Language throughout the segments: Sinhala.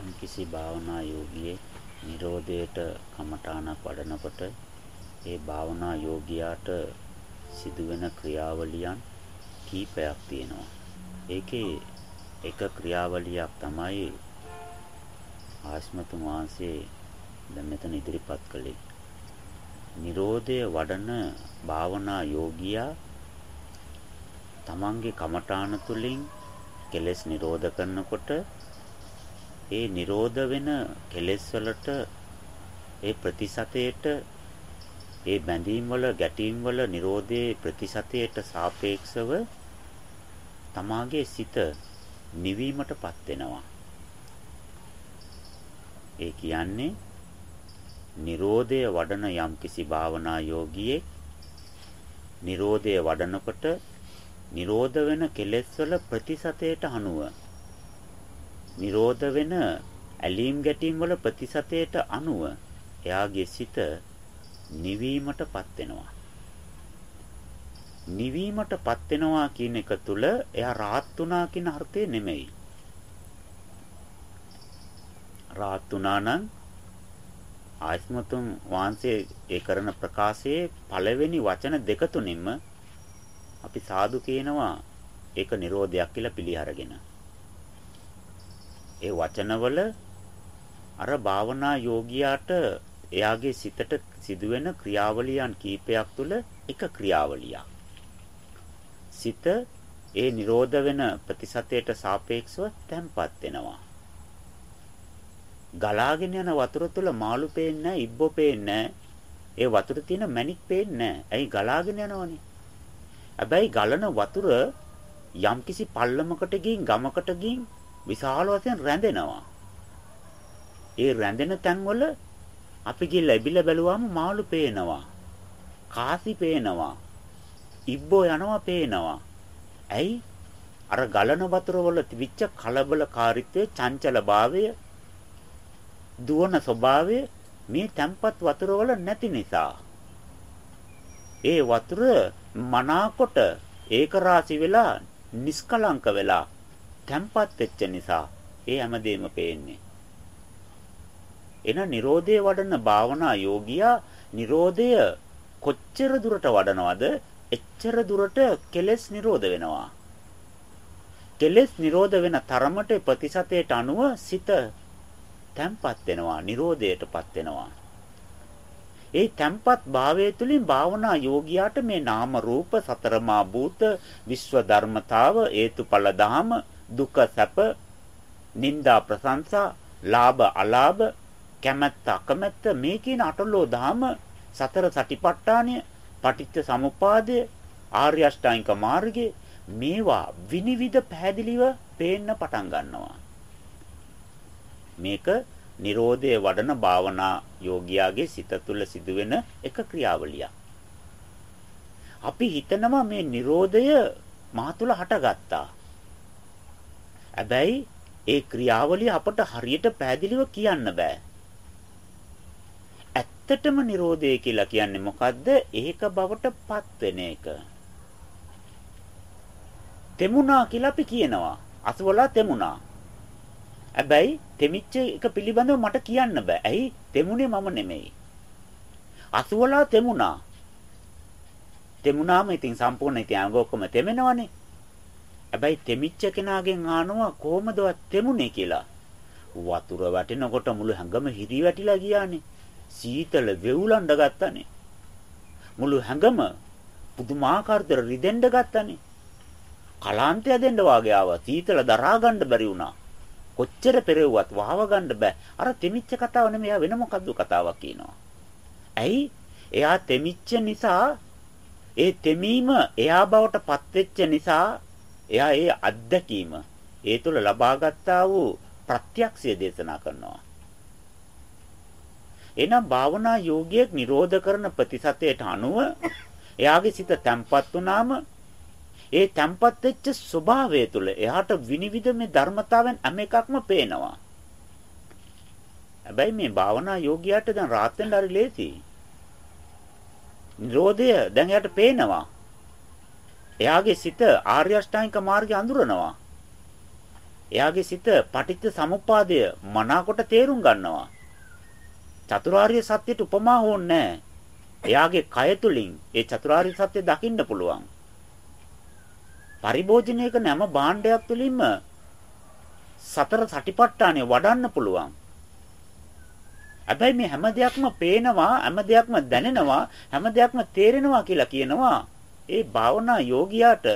යම්කිසි භාවනා යෝගියේ Nirodheට කමඨාණක් වඩනකොට ඒ භාවනා යෝගියාට සිදුවෙන ක්‍රියාවලියන් කීපයක් තියෙනවා. ඒකේ එක ක්‍රියාවලියක් තමයි ආස්මතුන් වහන්සේ දැන් මෙතන ඉදිරිපත් කළේ. Nirodhe වඩන භාවනා යෝගියා තමන්ගේ කමඨාන තුලින් කෙලෙස් නිරෝධ කරනකොට ඒ නිරෝධ වෙන කෙලෙස් වලට ඒ ප්‍රතිශතයට ඒ බැඳීම් වල ගැටීම් වල Nirodhe ප්‍රතිශතයට සාපේක්ෂව තමාගේ සිත නිවීමටපත් වෙනවා. ඒ කියන්නේ Nirodhe වඩන යම්කිසි භාවනා යෝගියෙක් Nirodhe වඩනකොට නිරෝධ වෙන කෙලෙස් වල ප්‍රතිශතයට අනුව නිරෝධ වෙන ඇලීම් ගැටීම් වල ප්‍රතිශතයට අනුව එයාගේ සිත නිවීමටපත් වෙනවා. නිවීමටපත් වෙනවා කියන එක තුල එයා රාත් වුණා කියන අර්ථය නෙමෙයි. රාත් වුණා නම් ආයස්මතුන් වහන්සේ ඒ කරන ප්‍රකාශයේ පළවෙනි වචන දෙක තුනින්ම අපි සාදු කියනවා ඒක නිරෝධයක් කියලා පිළිඅරගෙන. ඒ වචනවල අර භාවනා යෝගියාට එයාගේ සිතට සිදුවෙන ක්‍රියාවලියන් කීපයක් තුළ එක ක්‍රියාවලියක්. සිත ඒ නිරෝධ වෙන ප්‍රතිශතයට සාපේක්ෂව තැම්පත් වෙනවා. ගලාගෙන යන වතුර තුල මාළු පේන්නේ ඉබ්බෝ පේන්නේ ඒ වතුර තියෙන මැණික් පේන්නේ ඇයි ගලාගෙන යනවනේ. හැබැයි ගලන වතුර යම්කිසි පල්ලමකට ගින් ගමකට ගින් විශාල වශයෙන් රැඳෙනවා. ඒ රැඳෙන තැන්වල අපි ගිහලා ඉබිලා බැලුවාම මාළු පේනවා. කාසි පේනවා. ඉබ්බෝ යනවා පේනවා. ඇයි? අර ගලන වතුර වල තිබිච්ච කලබලකාරීත්වය, චංචලභාවය, දුවන ස්වභාවය මේ තැම්පත් වතුර වල නැති නිසා. ඒ වතුර මනාකොට ඒක රාශි වෙලා නිස්කලංක වෙලා තැම්පත් වෙච්ච නිසා ඒ හැමදේම පේන්නේ. එන Nirodhe වඩන භාවනා යෝගියා Nirodhe කොච්චර දුරට වඩනවද එච්චර දුරට කෙලෙස් නිරෝධ වෙනවා. කෙලෙස් නිරෝධ වෙන තරමට ප්‍රතිශතයට අනුව සිත තැම්පත් වෙනවා, නිරෝධයටපත් වෙනවා. ඒ තැම්පත් භාවය තුළින් භාවනා යෝගියාට මේ නාම රූප සතරමා භූත විශ්ව ධර්මතාව හේතුඵල ධාම දුක සැප නිന്ദා ප්‍රශංසා ලාභ අලාභ කැමැත්ත අකමැත්ත මේ කියන අටලෝ ධාම සතර සටිපට්ඨානය පටිච්ච සමුපාදය ආර්ය අෂ්ටාංගික මාර්ගය මේවා විනිවිද පැහැදිලිව පේන්න පටන් ගන්නවා මේක Nirodhe වඩන භාවනා යෝගියාගේ සිත තුළ සිදුවෙන එක ක්‍රියාවලියක්. අපි හිතනවා මේ Nirodhaය මා තුළ හටගත්තා. හැබැයි ඒ ක්‍රියාවලිය අපට හරියට පැහැදිලිව කියන්න බෑ. ඇත්තටම Nirodhe කියලා කියන්නේ මොකද්ද? ඒක බවට පත් වෙන එක. තෙමුණා කියලා අපි කියනවා. අසවලා තෙමුණා. හැබැයි තෙමිච්ච එක පිළිබඳව මට කියන්න බෑ. ඇයි? තෙමුනේ මම නෙමෙයි. අසුවලා තෙමුණා. තෙමුණාම ඉතින් සම්පූර්ණ ඉතින් අංග ඔක්කොම තෙමෙනවනේ. හැබැයි තෙමිච්ච කෙනාගෙන් ආනවා කොහමදවත් තෙමුනේ කියලා. වතුර වැටෙනකොට මුළු හැඟම හිරි වැටිලා ගියානේ. සීතල වෙවුලන්න ගත්තානේ. මුළු හැඟම පුදුමාකාර දර රිදෙන්න ගත්තානේ. කලාන්තය දෙන්න වාගේ ආවා. සීතල දරා ගන්න බැරි වුණා. කොච්චර පෙරෙව්වත් වහව ගන්න බෑ. අර තෙමිච්ච කතාව නෙමෙයි වෙන මොකද්ද කතාවක් කියනවා. ඇයි? එයා තෙමිච්ච නිසා ඒ තෙමීම එයා බවට පත් වෙච්ච නිසා එයා ඒ අත්දැකීම ඒ තුළ ලබාගත්තා වූ ප්‍රත්‍යක්ෂය දේශනා කරනවා. එනම් භාවනා යෝගියෙක් නිරෝධ කරන ප්‍රතිසතයට අනුව එයාගේ සිත තැම්පත් වුනාම ඒ තැම්පත් වෙච්ච ස්වභාවය තුළ එයාට විනිවිද මේ ධර්මතාවෙන් හැම එකක්ම පේනවා. හැබැයි මේ භාවනා යෝගියාට දැන් රාත් වෙන්න හරි ලේසි. නිරෝධය දැන් එයාට පේනවා. එයාගේ සිත ආර්ය අෂ්ටාංගික මාර්ගය අඳුරනවා. එයාගේ සිත පටිච්ච සමුප්පාදය මනාකොට තේරුම් ගන්නවා. චතුරාර්ය සත්‍යයට උපමා ඕනේ එයාගේ කය තුලින් ඒ චතුරාර්ය සත්‍ය දකින්න පුළුවන්. පරිභෝජනයක නැම භාණ්ඩයක් තුලින්ම සතර සටිපට්ඨානය වඩන්න පුළුවන්. හැබැයි මේ හැම දෙයක්ම පේනවා, හැම දෙයක්ම දැනෙනවා, හැම දෙයක්ම තේරෙනවා කියලා කියනවා. ඒ භාවනා යෝගියාට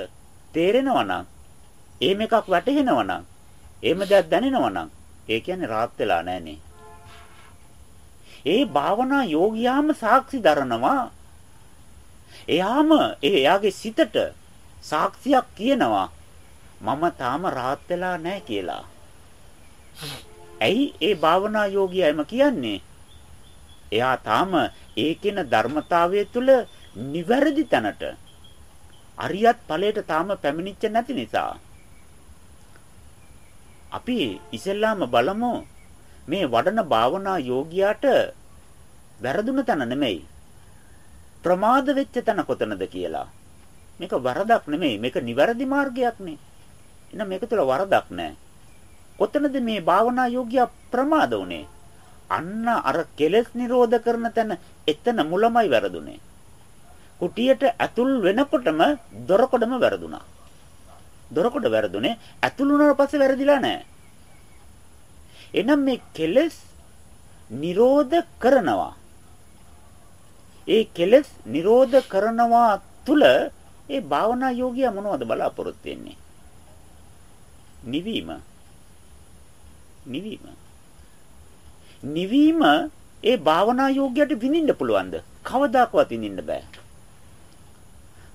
තේරෙනවා නම්, එහෙම එකක් වැටහෙනවා නම්, එහෙම දෙයක් දැනෙනවා නම්, ඒ කියන්නේ rahat වෙලා නැහනේ. ඒ භාවනා යෝගියාම සාක්ෂි දරනවා. එයාම එයාගේ සිතට සාක්ෂියක් කියනවා මම තාම rahat වෙලා නැහැ කියලා. ඇයි ඒ භාවනා යෝගියාම කියන්නේ? එයා තාම ඒකින ධර්මතාවය තුළ නිවැරදි තැනට අරියත් ඵලයට තාම පැමිණිච්ච නැති නිසා අපි ඉස්සෙල්ලාම බලමු. මේ වඩන භාවනා යෝගියාට වැරදුන තැන නෙමෙයි. ප්‍රමාද වෙච්ච තැන කොතනද කියලා. මේක වරදක් නෙමෙයි. මේක නිවැරදි මාර්ගයක් නේ. එහෙනම් මේක තුළ වරදක් නැහැ කොතනද මේ භාවනා යෝගියා ප්‍රමාද උනේ අන්න අර කෙලෙස් නිරෝධ කරන තැන එතන මුලමයි වැරදුනේ. කුටියට ඇතුල් වෙනකොටම දොරකොඩම වැරදුනා දොරකොඩ වැරදුනේ ඇතුල් වුණාට පස්සේ වැරදිලා නැහැ එහෙනම් මේ කෙලෙස් නිරෝධ කරනවා. ඒ කෙලෙස් නිරෝධ කරනවා තුල ඒ භාවනා යෝගියා මොනවද බලාපොරොත්තු වෙන්නේ? නිවීම. නිවීම. නිවීම ඒ භාවනා යෝග්‍යයට විඳින්න පුළුවන්ද? කවදාකවත් විඳින්න බෑ.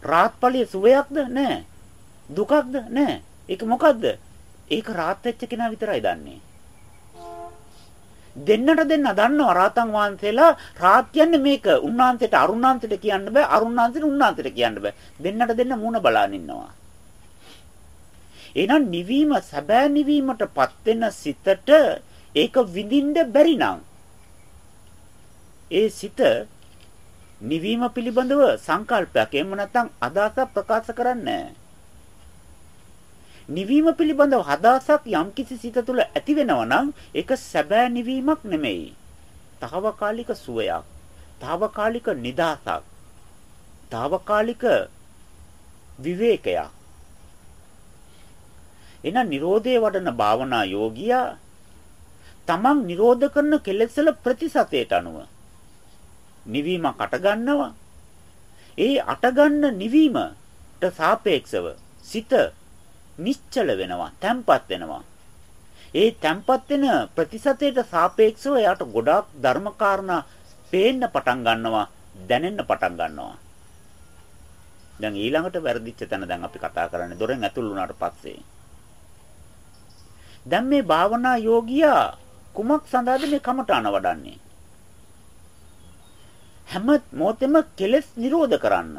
රාත්පලයේ සුවයක්ද? නෑ. දුකක්ද? නෑ. ඒක මොකද්ද? ඒක රාත් වෙච්ච කෙනා විතරයි දන්නේ. දෙන්නට දෙන්න දන්නවා රාතන් වහන්සේලා රාත් කියන්නේ මේක උන්වහන්සේට අරුණාන්සේට කියන්න බෑ අරුණාන්සේට උන්වහන්සේට කියන්න බෑ දෙන්නට දෙන්න මූණ බලාගෙන ඉන්නවා එහෙනම් නිවීම සැබෑ නිවීමටපත් වෙන සිතට ඒක විඳින්න බැරි නම් ඒ සිත නිවීම පිළිබඳව සංකල්පයක් එහෙම නැත්නම් අදහසක් ප්‍රකාශ කරන්නේ නිවීම පිළිබඳව හදාසක් යම්කිසි සිත තුළ ඇති වෙනවා නම් ඒක සැබෑ නිවීමක් නෙමෙයි. తాවකාලික සුවයක්, తాවකාලික නිදාසක්, తాවකාලික විවේකයක්. එහෙනම් Nirodhe වඩන භාවනා යෝගියා තමන් නිරෝධ කරන කෙලෙස් වල ප්‍රතිසතයට අනුව නිවීමක් අට ගන්නවා. ඒ අට ගන්න නිවීමට සාපේක්ෂව සිත නිශ්චල වෙනවා, තැම්පත් වෙනවා. ඒ තැම්පත් වෙන ප්‍රතිශතයට සාපේක්ෂව එයාට ගොඩාක් ධර්මකාරණා පේන්න පටන් ගන්නවා, දැනෙන්න පටන් ගන්නවා. දැන් ඊළඟට වැරදිච්ච තැන දැන් අපි කතා කරන්නේ දොරෙන් ඇතුල් වුණාට පස්සේ. දැන් මේ භාවනා යෝගියා කුමක් සඳහාද මේ කමඨාන වඩන්නේ? හැම මොහොතෙම කෙලෙස් නිරෝධ කරන්න.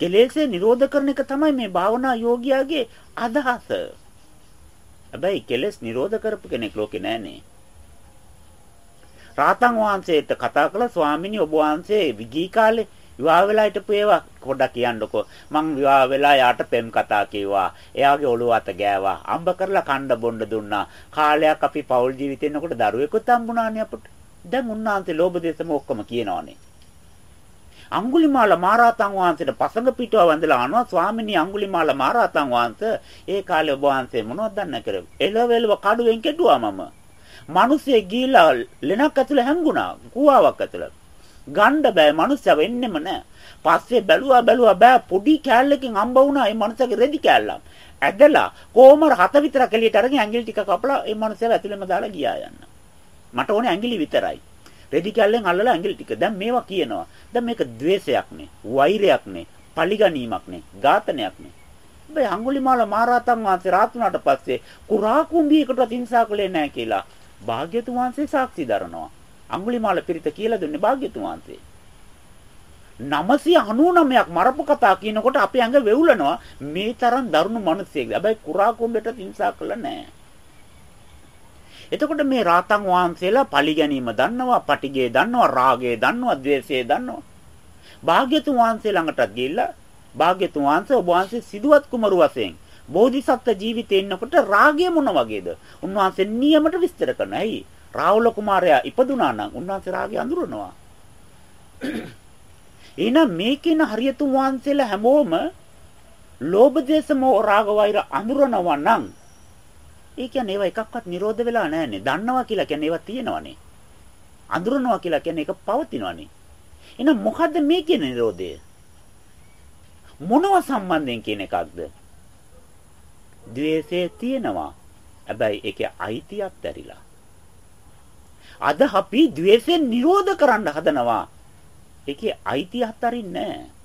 කෙලෙස්ේ නිරෝධ කරන එක තමයි මේ භාවනා යෝගියාගේ අදහස. හැබැයි කෙලෙස් නිරෝධ කරපු කෙනෙක් ලෝකේ නැහනේ. රාතන් වහන්සේට කතා කළ ස්වාමිනී ඔබ වහන්සේ විගී කාලේ විවාහ වෙලා හිටපු ඒවා පොඩ්ඩක් කියන්නකෝ. මං විවාහ වෙලා යාට පෙම් කතා කිව්වා. එයාගේ ඔළුව අත ගෑවා. අම්බ කරලා කණ්ඩ බොණ්ඩ දුන්නා. කාලයක් අපි පෞල් ජීවිතේ ඉන්නකොට දරුවෙකුත් හම්බුණානේ අපට. දැන් උන්වහන්සේ ලෝභ දේශම ඔක්කොම කියනවානේ. අඟුලිමාල මහරහතන් වහන්සේට පසඟ පිටව වැඳලා අහනවා ස්වාමිනී අඟුලිමාල මහරහතන් වහන්සේ ඒ කාලේ ඔබ වහන්සේ මොනවද දන්න කරේ? එළවෙලව කඩුවෙන් කෙටුවා මම. මිනිස්සේ ගිහිලා ලෙනක් ඇතුළේ හැංගුණා කුවාවක් ඇතුළේ ගණ්ඩ බෑ මිනිස්සව එන්නෙම නෑ. පස්සේ බැලුවා බැලුවා බෑ පොඩි කෑල්ලකින් හම්බ වුණා ඒ මනුස්සයාගේ රෙදි කෑල්ලක්. ඇදලා කොහමර හත විතරක් එළියට අරගෙන ඇඟිලි ටික කපලා ඒ මනුස්සයාව ඇතුළේම දාලා ගියා යන්න. මට ඕනේ ඇඟිලි විතරයි රෙදි කැල්ලෙන් අල්ලලා ඇඟිලි ටික. දැන් මේවා කියනවා. දැන් මේක द्वේෂයක් නේ, වෛරයක් නේ, පලිගැනීමක් නේ, ඝාතනයක් නේ. හැබැයි අඟුලිමාල මහරහතන් වහන්සේ රාත් වුණාට පස්සේ කුරා කුඹියකටවත් හිංසා කළේ නැහැ කියලා භාග්‍යතුන් වහන්සේ සාක්ෂි දරනවා. අඟුලිමාල පිරිත කියලා දුන්නේ භාග්‍යතුන් වහන්සේ. 999ක් මරපු කතා කියනකොට අපේ ඇඟ වෙවුලනවා මේ තරම් දරුණු මිනිස්සෙක්. හැබැයි කුරා කුඹෙට හිංසා කළා නැහැ. එතකොට මේ රාතන් වහන්සේලා පලි ගැනීම දන්නවා, පටිගය දන්නවා, රාගය දන්නවා, ద్వේෂය දන්නවා. භාග්‍යතුන් වහන්සේ ළඟටත් ගිහිල්ලා භාග්‍යතුන් වහන්සේ ඔබ වහන්සේ සිදුවත් කුමරු වශයෙන් බෝධිසත්ව ජීවිතේ ඉන්නකොට රාගය මොන වගේද? උන්වහන්සේ නියමට විස්තර කරනවා. ඇයි? රාහුල කුමාරයා ඉපදුනා නම් උන්වහන්සේ රාගය අඳුරනවා. එහෙනම් මේකේන හරියතුන් වහන්සේලා හැමෝම ලෝභ දේශ මොහ රාග වෛර අඳුරනවා නම් ඒ කියන්නේ ඒවා එකක්වත් නිරෝධ වෙලා නැහැනේ. දන්නවා කියලා කියන්නේ ඒවා තියෙනවනේ. අඳුරනවා කියලා කියන්නේ ඒක පවතිනවනේ. එහෙනම් මොකද්ද මේ කියන නිරෝධය? මොනව සම්බන්ධයෙන් කියන එකක්ද? ද්වේෂය තියෙනවා. හැබැයි ඒකේ අයිතියක් ඇරිලා. අද අපි ද්වේෂයෙන් නිරෝධ කරන්න හදනවා. ඒකේ අයිතිය හතරින්නේ නැහැ.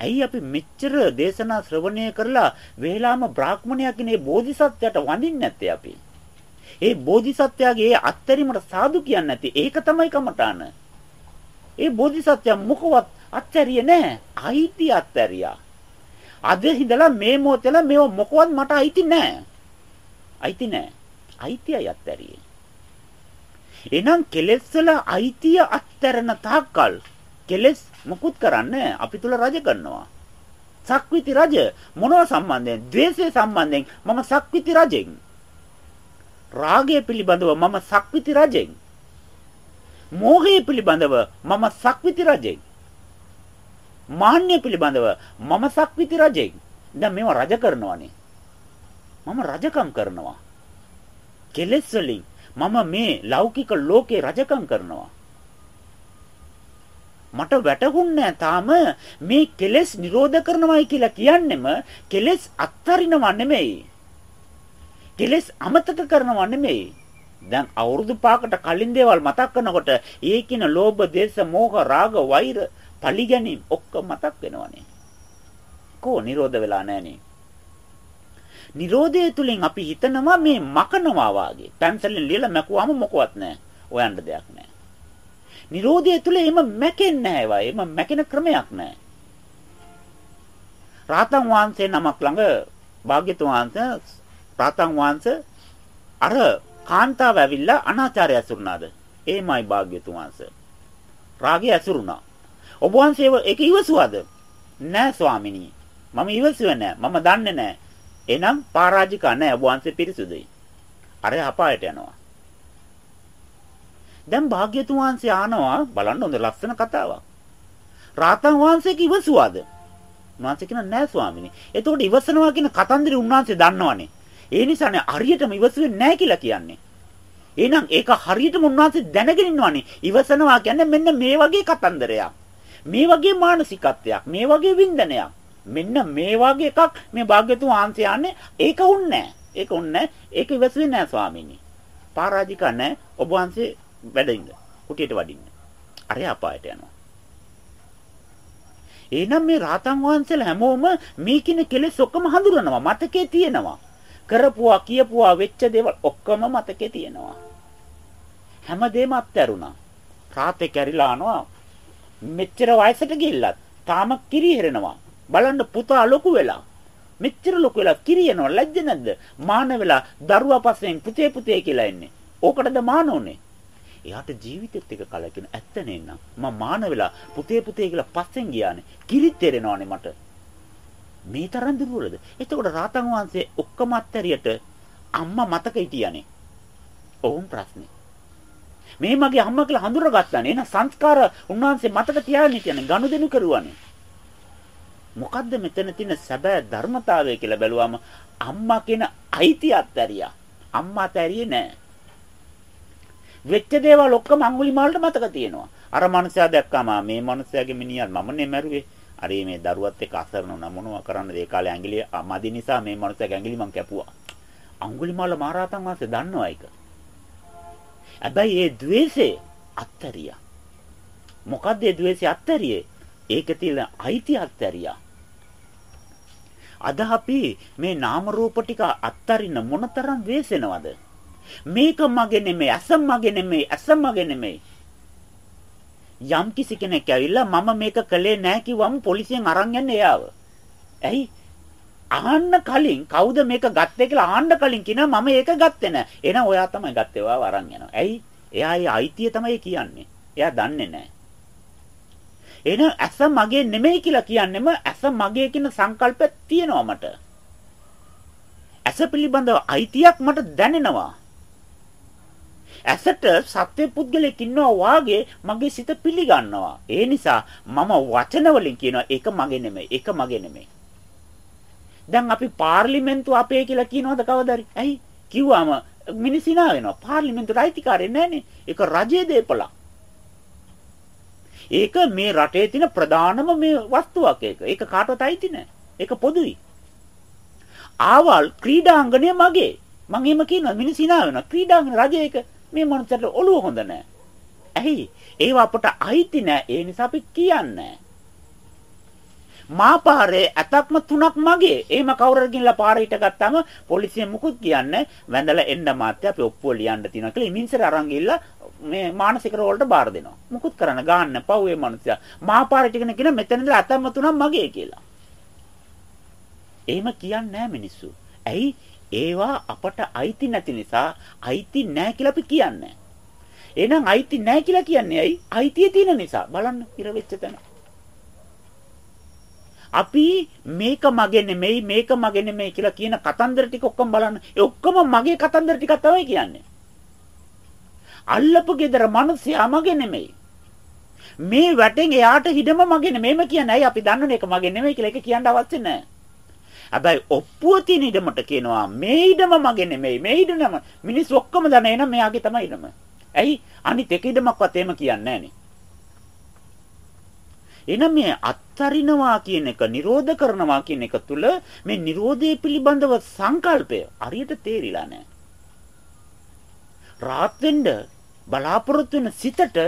ඇයි අපි මෙච්චර දේශනා ශ්‍රවණය කරලා වේලාම බ්‍රාහ්මණයා කියන මේ බෝධිසත්වයට වඳින්නේ නැත්තේ අපි? ඒ බෝධිසත්වයාගේ ඒ අත්තරීමට සාදු කියන්නේ නැති ඒක තමයි කමඨාන. ඒ බෝධිසත්වයා මොකවත් අත්තරිය නැහැ. අයිති අත්තරියා. අද හිඳලා මේ මොහොතේ මේව මොකවත් මට අයිති නැහැ. අයිති නැහැ. අයිතියයි අත්තරියේ. එහෙනම් කෙලෙස් වල අයිතිය අත්තරන තාක්කල් කෙලෙස් මුකුත් කරන්නේ අපි තුල රජ කරනවා. සක්විති රජ මොනව සම්බන්ධයෙන්? ද්වේෂය සම්බන්ධයෙන් මම සක්විති රජෙක්. රාගය පිළිබඳව මම සක්විති රජෙක්. මෝහය පිළිබඳව මම සක්විති රජෙක්. මාන්නය පිළිබඳව මම සක්විති රජෙක්. දැන් මේව රජ කරනවානේ. මම රජකම් කරනවා. කෙලෙස් වලින් මම මේ ලෞකික ලෝකේ රජකම් කරනවා. මට වැටහුන්නේ තාම මේ කෙලෙස් නිරෝධ කරනවායි කියලා කියන්නෙම කෙලෙස් අත්තරිනවා නෙමෙයි. කෙලෙස් අමතක කරනවා නෙමෙයි. දැන් අවුරුදු පාකට කලින් දේවල් මතක් කරනකොට ඒකින ලෝභ, දේශ, මෝහ, රාග, වෛර, පලිගැනීම් ඔක්කොම මතක් වෙනවනේ. කෝ නිරෝධ වෙලා නැහනේ. නිරෝධය තුලින් අපි හිතනවා මේ මකනවා වාගේ. පැන්සලෙන් ලියලා මැකුවාම මොකවත් නැහැ. හොයන්න දෙයක් නැහැ. Nirodha තුල එහෙම මැකෙන්නේ නැහැ ඒවා. එහෙම මැකෙන ක්‍රමයක් නැහැ. රාතන් වහන්සේ නමක් ළඟ භාග්‍යතුන් වහන්සේ රාතන් වහන්සේ අර කාන්තාව ඇවිල්ලා අනාචාරය ඇසුරුනාද? එහෙමයි භාග්‍යතුන් වහන්සේ. රාගය ඇසුරුනා. ඔබ වහන්සේ ඒක ඉවසුවද? නෑ ස්වාමිනී. මම ඉවසුවේ නෑ. මම දන්නේ නෑ. එහෙනම් පරාජිකා නෑ. ඔබ වහන්සේ පිරිසුදුයි. අර අපායට යනවා. දැන් භාග්‍යතුන් වහන්සේ ආනවා බලන්න හොඳ ලස්සන කතාවක්. රාතන් වහන්සේක ඉවසුවාද? උන්වහන්සේ කියන නෑ ස්වාමිනේ. එතකොට ඉවසනවා කියන කතන්දරේ උන්වහන්සේ දන්නවනේ. ඒ නිසානේ හරියටම ඉවසුවේ නෑ කියලා කියන්නේ. එහෙනම් ඒක හරියටම උන්වහන්සේ දැනගෙන ඉන්නවනේ. ඉවසනවා කියන්නේ මෙන්න මේ වගේ කතන්දරයක්. මේ වගේ මානසිකත්වයක්, මේ වගේ වින්දනයක්. මෙන්න මේ වගේ එකක් මේ භාග්‍යතුන් වහන්සේ යන්නේ ඒක උන්නේ නෑ. ඒක උන්නේ නෑ. ඒක ඉවසුවේ නෑ ස්වාමීනි. පරාජික නෑ. ඔබ වහන්සේ වැඩින්න. කුටියට වඩින්න. අරය අපායට යනවා. එහෙනම් මේ රාතන් වහන්සේලා හැමෝම මේ කින කෙලෙස් ඔක්කොම හඳුරනවා. මතකේ තියෙනවා. කරපුවා කියපුවා වෙච්ච දේවල් ඔක්කොම මතකේ තියෙනවා. හැමදේම අත්හැරුණා. රාතේ කැරිලා අනවා. මෙච්චර වයසට ගිහිල්ලත් තාම කිරි හැරෙනවා. බලන්න පුතා ලොකු වෙලා. මෙච්චර ලොකු වෙලා කිරියනවා ලැජ්ජ නැද්ද? මාන වෙලා දරුවා පස්සෙන් පුතේ පුතේ කියලා එන්නේ. ඕකටද මාන උනේ? එයාට ජීවිතෙත් එක කලකින ඇත්ත නේනම් මම මාන වෙලා පුතේ පුතේ කියලා පස්සෙන් ගියානේ. කිරිත් තෙරෙනවානේ මට. මේ තරම් දුර්වලද? එතකොට රාතන් වහන්සේ ඔක්කොම අත්තරියට අම්මා මතක හිටියානේ. ඔවුන් ප්‍රශ්නේ. මේ මගේ අම්මා කියලා හඳුනගත්තානේ එහෙනම් සංස්කාර උන්වහන්සේ මතක තියාගෙන කියන්නේ ගනුදෙනු කරුවානේ. මොකද්ද මෙතන තියෙන සැබෑ ධර්මතාවය කියලා බැලුවම අම්මා කියන අයිතිය අත්තරියා. අම්මා අතරියේ නෑ. වෙච්ච දේවල් ඔක්කොම අඟුලිමාලට මතක තියෙනවා. අර මනුස්සයා දැක්කම මේ මනුස්සයාගේ මිනිහා මමනේ මැරුවේ. අර මේ දරුවත් එක්ක අසරණ වුණා මොනවා කරන්නද ඒ කාලේ ඇඟිලි මදි නිසා මේ මනුස්සයාගේ ඇඟිලි මං කැපුවා. අඟුලිමාල මහරහතන් වහන්සේ දන්නවා ඒක. හැබැයි ඒ द्वේෂේ අත්තරියා. මොකද්ද ඒ द्वේෂේ අත්තරියේ? ඒක තියෙන අයිති අත්තරියා. අද අපි මේ නාම රූප ටික අත්තරින්න මොනතරම් වෙසෙනවද? මේක මගේ නෙමෙයි, අස මගේ නෙමෙයි, අස මගේ නෙමෙයි. යම් කිසි කෙනෙක් ඇවිල්ලා මම මේක කළේ නැහැ කිව්වම පොලිසියෙන් අරන් යන්නේ එයාව. ඇයි? අහන්න කලින් කවුද මේක ගත්තේ කියලා අහන්න කලින් කියනවා මම ඒක ගත්තේ නැහැ. එහෙනම් ඔයා තමයි ගත්තේ ඔයාව අරන් යනවා. ඇයි? එයා ඒ අයිතිය තමයි කියන්නේ. එයා දන්නේ නැහැ. එහෙනම් ඇස මගේ නෙමෙයි කියලා කියන්නෙම ඇස මගේ කියන සංකල්පයක් තියෙනවා මට. ඇස පිළිබඳව අයිතියක් මට දැනෙනවා. ඇසට සත්‍ය පුද්ගලෙක් ඉන්නවා වාගේ මගේ සිත පිළිගන්නවා. ඒ නිසා මම වචන වලින් කියනවා ඒක මගේ නෙමෙයි. ඒක මගේ නෙමෙයි. දැන් අපි පාර්ලිමේන්තුව අපේ කියලා කියනවද කවදාද? ඇයි? කිව්වම මිනිසිනා වෙනවා. පාර්ලිමේන්තුවට අයිතිකාරය නැහැනේ. ඒක රජයේ දේපලක්. ඒක මේ රටේ තියෙන ප්‍රධානම මේ වස්තුවක් ඒක. ඒක කාටවත් අයිති නැහැ. ඒක පොදුයි. ආවල් ක්‍රීඩාංගණය මගේ. මම එහෙම කියනවා මිනිසිනා වෙනවා. ක්‍රීඩාංගණ රජයේ ඒක මේ මනුස්සයට ඔළුව හොඳ නැහැ. ඇයි? ඒව අපට අයිති නැහැ. ඒ නිසා අපි කියන්නේ මාපාරේ ඇතක්ම තුනක් මගේ. එහෙම කවුරුර ගිහිල්ලා පාරේ හිට ගත්තාම පොලිසියෙන් මුකුත් කියන්නේ වැඳලා එන්න මාත්‍ය අපි ඔප්පුව ලියන්න තියෙනවා කියලා ඉමින්සර අරන් ගිහිල්ලා මේ මානසික රෝල්ට බාර දෙනවා. මුකුත් කරන්න ගන්න පව් ඒ මනුස්සයා. මාපාරේ ටිකන කියන මෙතන ඉඳලා ඇතක්ම තුනක් මගේ කියලා. එහෙම කියන්නේ නැහැ මිනිස්සු. ඇයි? ඒවා අපට අයිති නැති නිසා අයිති නැහැ කියලා අපි කියන්නේ. එහෙනම් අයිති නැහැ කියලා කියන්නේ ඇයි? අයිතිය තියෙන නිසා. බලන්න ඉර වෙච්ච තැන. අපි මේක මගේ නෙමෙයි මේක මගේ නෙමෙයි කියලා කියන කතන්දර ටික ඔක්කොම බලන්න. ඒ ඔක්කොම මගේ කතන්දර ටිකක් තමයි කියන්නේ. අල්ලපු ගෙදර මිනිස්සයා මගේ නෙමෙයි. මේ වැටෙන් එයාට හිඩම මගේ නෙමෙයිම කියන්නේ. ඇයි අපි දන්නනේ ඒක මගේ නෙමෙයි කියලා ඒක කියන්න අවශ්‍ය නැහැ. හැබැයි ඔප්පුව තියෙන ඉඩමට කියනවා මේ ඉඩම මගේ නෙමෙයි මේ ඉඩම මිනිස්සු ඔක්කොම දන එන මෙයාගේ තමයි ඉඩම. ඇයි අනිත් එක ඉඩමක්වත් එහෙම කියන්නේ නැහනේ. එහෙනම් මේ අත්තරිනවා කියන එක නිරෝධ කරනවා කියන එක තුල මේ නිරෝධය පිළිබඳව සංකල්පය හරියට තේරිලා නැහැ. රාත් වෙන්න බලාපොරොත්තු වෙන සිතට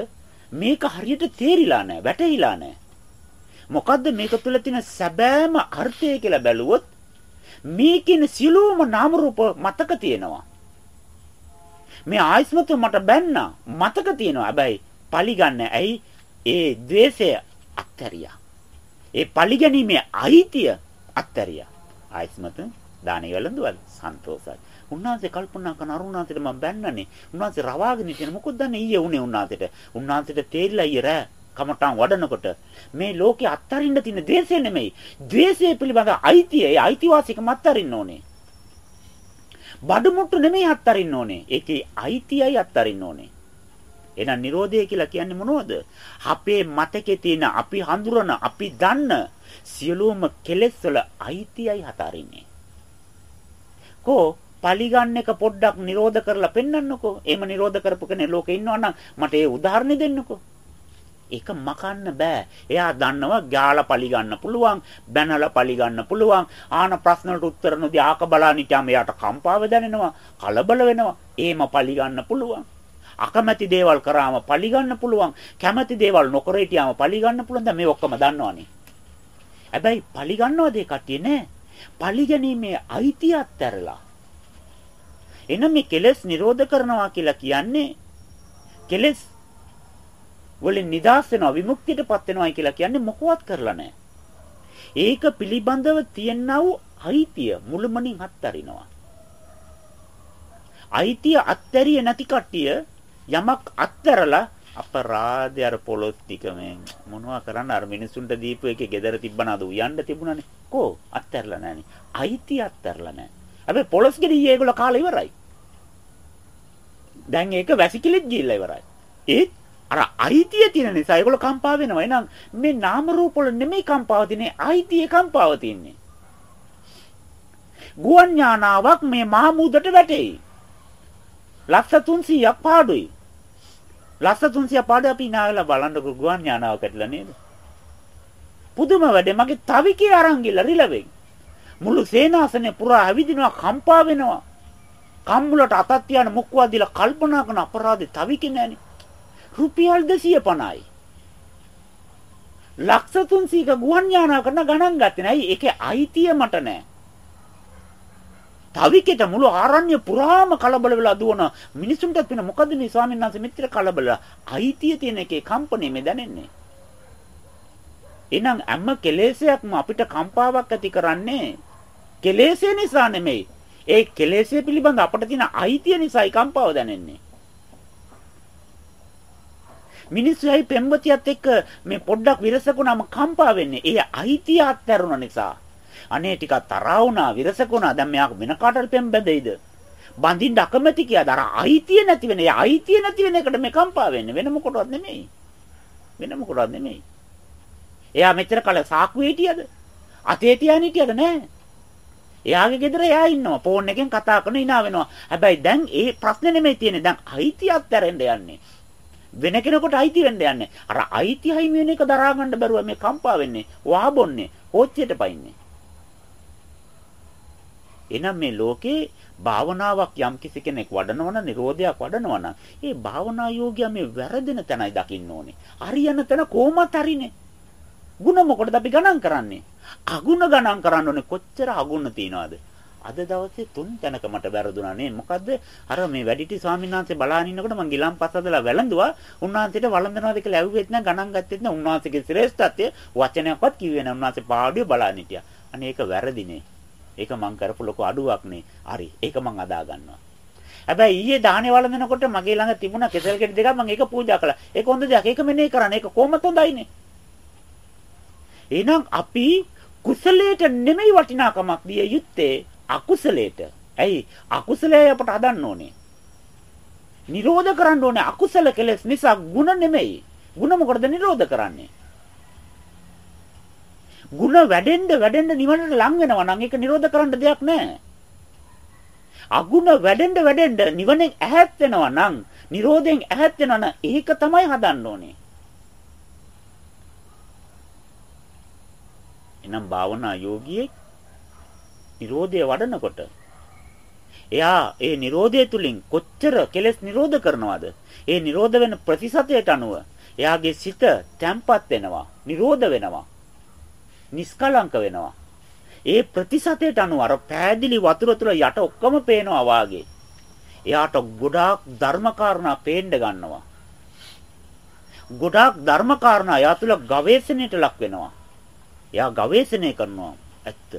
මේක හරියට තේරිලා නැහැ, වැටහිලා නැහැ. මොකද්ද මේක තුල තියෙන සැබෑම අර්ථය කියලා බැලුවොත් මේකින සියලුම නාම රූප මතක තියෙනවා. මේ ආයස්මතු මට බැන්නා මතක තියෙනවා. හැබැයි පලිගන්න ඇයි? ඒ द्वේෂය අත්තරියා. ඒ පලිගැනීමේ අයිතිය අත්තරියා. ආයස්මතු දානි වලඳුවල් සන්තෝසයි. උන්වහන්සේ කල්පනා කරන අරුණාන්තට මම බැන්නනේ. උන්වහන්සේ රවාගෙන ඉතින මොකද දන්නේ ඊයේ උනේ උන්වහන්සේට. උන්වහන්සේට තේරිලා ඊයේ රෑ කමටන් වඩනකොට මේ ලෝකේ අත්තරින්න තියෙන ද්වේෂය නෙමෙයි. ද්වේෂය පිළිබඳ අයිතිය, ඒ අයිතිවාසිකම අත්තරින්න ඕනේ. බඩමුට්ටු නෙමෙයි අත්තරින්න ඕනේ. ඒකේ අයිතියයි අත්තරින්න ඕනේ. එහෙනම් Nirodha කියලා කියන්නේ මොනවද? අපේ මතකේ තියෙන අපි හඳුරන, අපි දන්න සියලුම කෙලෙස් වල අයිතියයි හතරින්නේ. කෝ පලිගන්න එක පොඩ්ඩක් නිරෝධ කරලා පෙන්වන්නකෝ. එහෙම නිරෝධ කරපු කෙනෙක් ලෝකේ ඉන්නවනම් මට ඒ උදාහරණ දෙන්නකෝ. ඒක මකන්න බෑ. එයා දන්නවා ගාලා පලි ගන්න පුළුවන්, බැනලා පලි ගන්න පුළුවන්. ආන ප්‍රශ්න වලට උත්තර නොදී ආක බලන්න හිටියාම එයාට කම්පාව දැනෙනවා, කලබල වෙනවා. ඒම පලි ගන්න පුළුවන්. අකමැති දේවල් කරාම පලි ගන්න පුළුවන්. කැමැති දේවල් නොකර හිටියාම පලි ගන්න පුළුවන්. දැන් මේ ඔක්කොම දන්නවනේ. හැබැයි පලි ගන්නවද ඒ කට්ටිය නෑ. පලි ගැනීමේ අයිතියත් ඇරලා. එනම් මේ කෙලෙස් නිරෝධ කරනවා කියලා කියන්නේ කෙලෙස් වලින් නිදහස් වෙනවා විමුක්තියටපත් වෙනවායි කියලා කියන්නේ මොකවත් කරලා නැහැ. ඒක පිළිබඳව තියෙනා වූ අයිතිය මුළුමනින් අත්හරිනවා. අයිතිය අත්හැරිය නැති කට්ටිය යමක් අත්හැරලා අපරාධය අර පොලොස් ටික මේ මොනවා කරන්න අර මිනිසුන්ට දීපු එකේ gedara තිබ්බනද උයන්න තිබුණානේ. කෝ? අත්හැරලා නැහනේ. අයිතිය අත්හැරලා නැහැ. හැබැයි පොලොස් ගෙඩිය ඒගොල්ලෝ කාලා ඉවරයි. දැන් ඒක වැසිකිලිත් ගිහිල්ලා ඉවරයි. ඒත් අර අයිතිය තියෙන නිසා ඒගොල්ලෝ කම්පා වෙනවා. එහෙනම් මේ නාම රූප වල නෙමෙයි කම්පාව තියෙන්නේ අයිතිය කම්පාව තියෙන්නේ. ගුවන් ඥානාවක් මේ මහමුදට වැටෙයි. ලක්ෂ 300ක් පාඩුයි. ලක්ෂ 300 පාඩු අපි නාගලා බලන්නකො ගුවන් ඥානාව කැඩලා නේද? පුදුම වැඩේ මගේ තවිකේ අරන් ගිහලා රිලවෙන්. මුළු සේනාසනේ පුරා ඇවිදිනවා කම්පා වෙනවා. කම්මුලට අතක් තියන මුක්කුවක් දීලා කල්පනා කරන අපරාධේ තවිකේ නෑනේ. රුපියල් 250යි. ලක්ෂ 300ක ගුවන් යානා කරන ගණන් ගත්තේ නෑ. ඒකේ අයිතිය මට නෑ. තවිකෙට මුළු ආරණ්‍ය පුරාම කලබල වෙලා දුවන මිනිසුන්ටත් වෙන මොකද මේ ස්වාමීන් වහන්සේ මෙච්චර කලබල අයිතිය තියෙන එකේ කම්පණය මේ දැනෙන්නේ එහෙනම් හැම කෙලෙසයක්ම අපිට කම්පාවක් ඇති කරන්නේ කෙලෙසය නිසා නෙමෙයි ඒ කෙලෙසය පිළිබඳ අපට තියෙන අයිතිය නිසායි කම්පාව දැනෙන්නේ මිනිස්සු ඇයි පෙම්වතියත් එක්ක මේ පොඩ්ඩක් විරසකුණාම කම්පා වෙන්නේ? ඒ අයිතිය අත්හැරුණ නිසා. අනේ ටිකක් තරහා වුණා විරසකුණා. දැන් මෙයා වෙන කාටද පෙම් බැඳෙයිද? බඳින්න අකමැති කියාද අර අයිතිය නැති වෙන. ඒ අයිතිය නැති වෙන එකට මේ කම්පා වෙන්නේ. වෙන මොකටවත් නෙමෙයි. වෙන මොකටවත් නෙමෙයි. එයා මෙච්චර කල සාක්කුවේ හිටියද? අතේ තියාගෙන හිටියද නැහැ. එයාගේ ගෙදර එයා ඉන්නවා. ෆෝන් එකෙන් කතා කරන ඉනා වෙනවා. හැබැයි දැන් ඒ ප්‍රශ්නේ නෙමෙයි තියෙන්නේ. දැන් අයිතියත් ඇරෙන්න යන්නේ. වෙන කෙනෙකුට අයිති වෙන්න යන්නේ. අර අයිති හිමි වෙන එක දරා ගන්න බැරුව මේ කම්පා වෙන්නේ. වා බොන්නේ. හොච්චියට පයින්නේ. එහෙනම් මේ ලෝකේ භාවනාවක් යම් කිසි කෙනෙක් වඩනවා නම් නිරෝධයක් වඩනවා නම් ඒ භාවනා යෝගියා මේ වැරදෙන තැනයි දකින්න ඕනේ. හරියන තැන කොහොමත් හරිනේ. ಗುಣ මොකටද අපි ගණන් කරන්නේ? අගුණ ගණන් කරන්න ඕනේ කොච්චර අගුණ තියනවද? අද දවසේ තුන් තැනක මට වැරදුනා නේ. මොකද්ද? අර මේ වැඩිටි ස්වාමීන් වහන්සේ බලාගෙන ඉන්නකොට මං ගිලම් පස්සදලා වැළඳුවා. උන්වහන්සේට වළඳනවාද කියලා ඇහුවෙත් නෑ ගණන් ගත්තෙත් නෑ. උන්වහන්සේගේ ශ්‍රේෂ්ඨත්වය වචනයක්වත් කිව්වේ නෑ. උන්වහන්සේ පාඩුවේ බලාගෙන හිටියා. අනේ ඒක වැරදිනේ. ඒක මං කරපු ලොකු අඩුවක් නේ. හරි. ඒක මං අදා ගන්නවා. හැබැයි ඊයේ දාහනේ වළඳනකොට මගේ ළඟ තිබුණා කෙසල් ගෙඩි දෙකක් මම ඒක පූජා කළා. ඒක හොඳ දෙයක්. ඒක මෙනේ කරන්න. ඒක කොහොමද හොඳයිනේ. එහෙනම් අපි කුසලයට නෙමෙයි වටිනාකමක් දිය යුත්තේ අකුසලයට. ඇයි? අකුසලය අපට හදන්න ඕනේ. නිරෝධ කරන්න ඕනේ අකුසල කෙලෙස් නිසා ಗುಣ නෙමෙයි. ಗುಣ මොකටද නිරෝධ කරන්නේ? ಗುಣ වැඩෙන්න වැඩෙන්න නිවනට ලං වෙනවා නම් ඒක නිරෝධ කරන්න දෙයක් නැහැ. අගුණ වැඩෙන්න වැඩෙන්න නිවනෙන් ඈත් වෙනවා නම් නිරෝධයෙන් ඈත් වෙනවා නම් ඒක තමයි හදන්න ඕනේ. එනම් භාවනා යෝගියෙක් Nirodhe වඩනකොට එයා ඒ Nirodhe තුලින් කොච්චර කෙලස් නිරෝධ කරනවද? ඒ නිරෝධ වෙන ප්‍රතිශතයට අනුව එයාගේ සිත තැම්පත් වෙනවා, නිරෝධ වෙනවා, නිස්කලංක වෙනවා. ඒ ප්‍රතිශතයට අනුව අර පෑදිලි වතුර තුල යට ඔක්කොම පේනවා වාගේ. එයාට ගොඩාක් ධර්මකාරණා පේන්න ගන්නවා. ගොඩාක් ධර්මකාරණා එයා තුල ගවේෂණයට ලක් වෙනවා. එයා ගවේෂණය කරනවා ඇත්ත.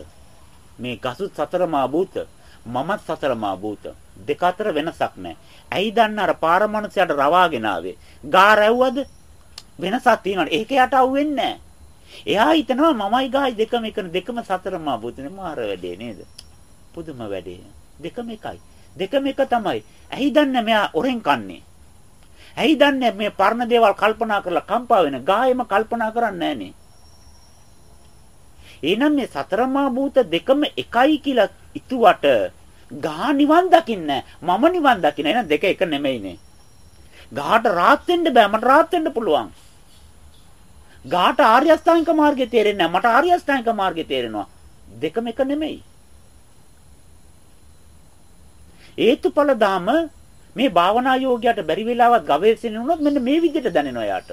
මේ ගසුත් සතරමා භූත මමත් සතරමා භූත දෙක අතර වෙනසක් නැහැ. ඇයි දන්න අර පාරමණසයට රවාගෙන ආවේ? ගා රැව්වද? වෙනසක් තියෙනවා. ඒක යට අහුවෙන්නේ නැහැ. එයා හිතනවා මමයි ගායි දෙකම එකන දෙකම සතරමා භූතනේ මාර වැඩේ නේද? පුදුම වැඩේ. දෙකම එකයි. දෙකම එක තමයි. ඇයි දන්නේ මෙයා ඔරෙන් කන්නේ? ඇයි දන්නේ මේ පරණ දේවල් කල්පනා කරලා කම්පා වෙන ගායෙම කල්පනා කරන්නේ නැහනේ. එහෙනම් මේ සතරමා භූත දෙකම එකයි කියලා ඉතුවට ගා නිවන් දකින්න මම නිවන් දකින්න එහෙනම් දෙක එක නෙමෙයිනේ. ගාට රාත් වෙන්න බෑ මට රාත් වෙන්න පුළුවන්. ගාට ආර්ය අෂ්ටාංගික මාර්ගය තේරෙන්නේ නැහැ මට ආර්ය අෂ්ටාංගික මාර්ගය තේරෙනවා. දෙකම එක නෙමෙයි. හේතුඵල දාම මේ භාවනා යෝගයට බැරි වෙලාවක් ගවේෂණය වුණොත් මෙන්න මේ විදිහට දැනෙනවා යාට.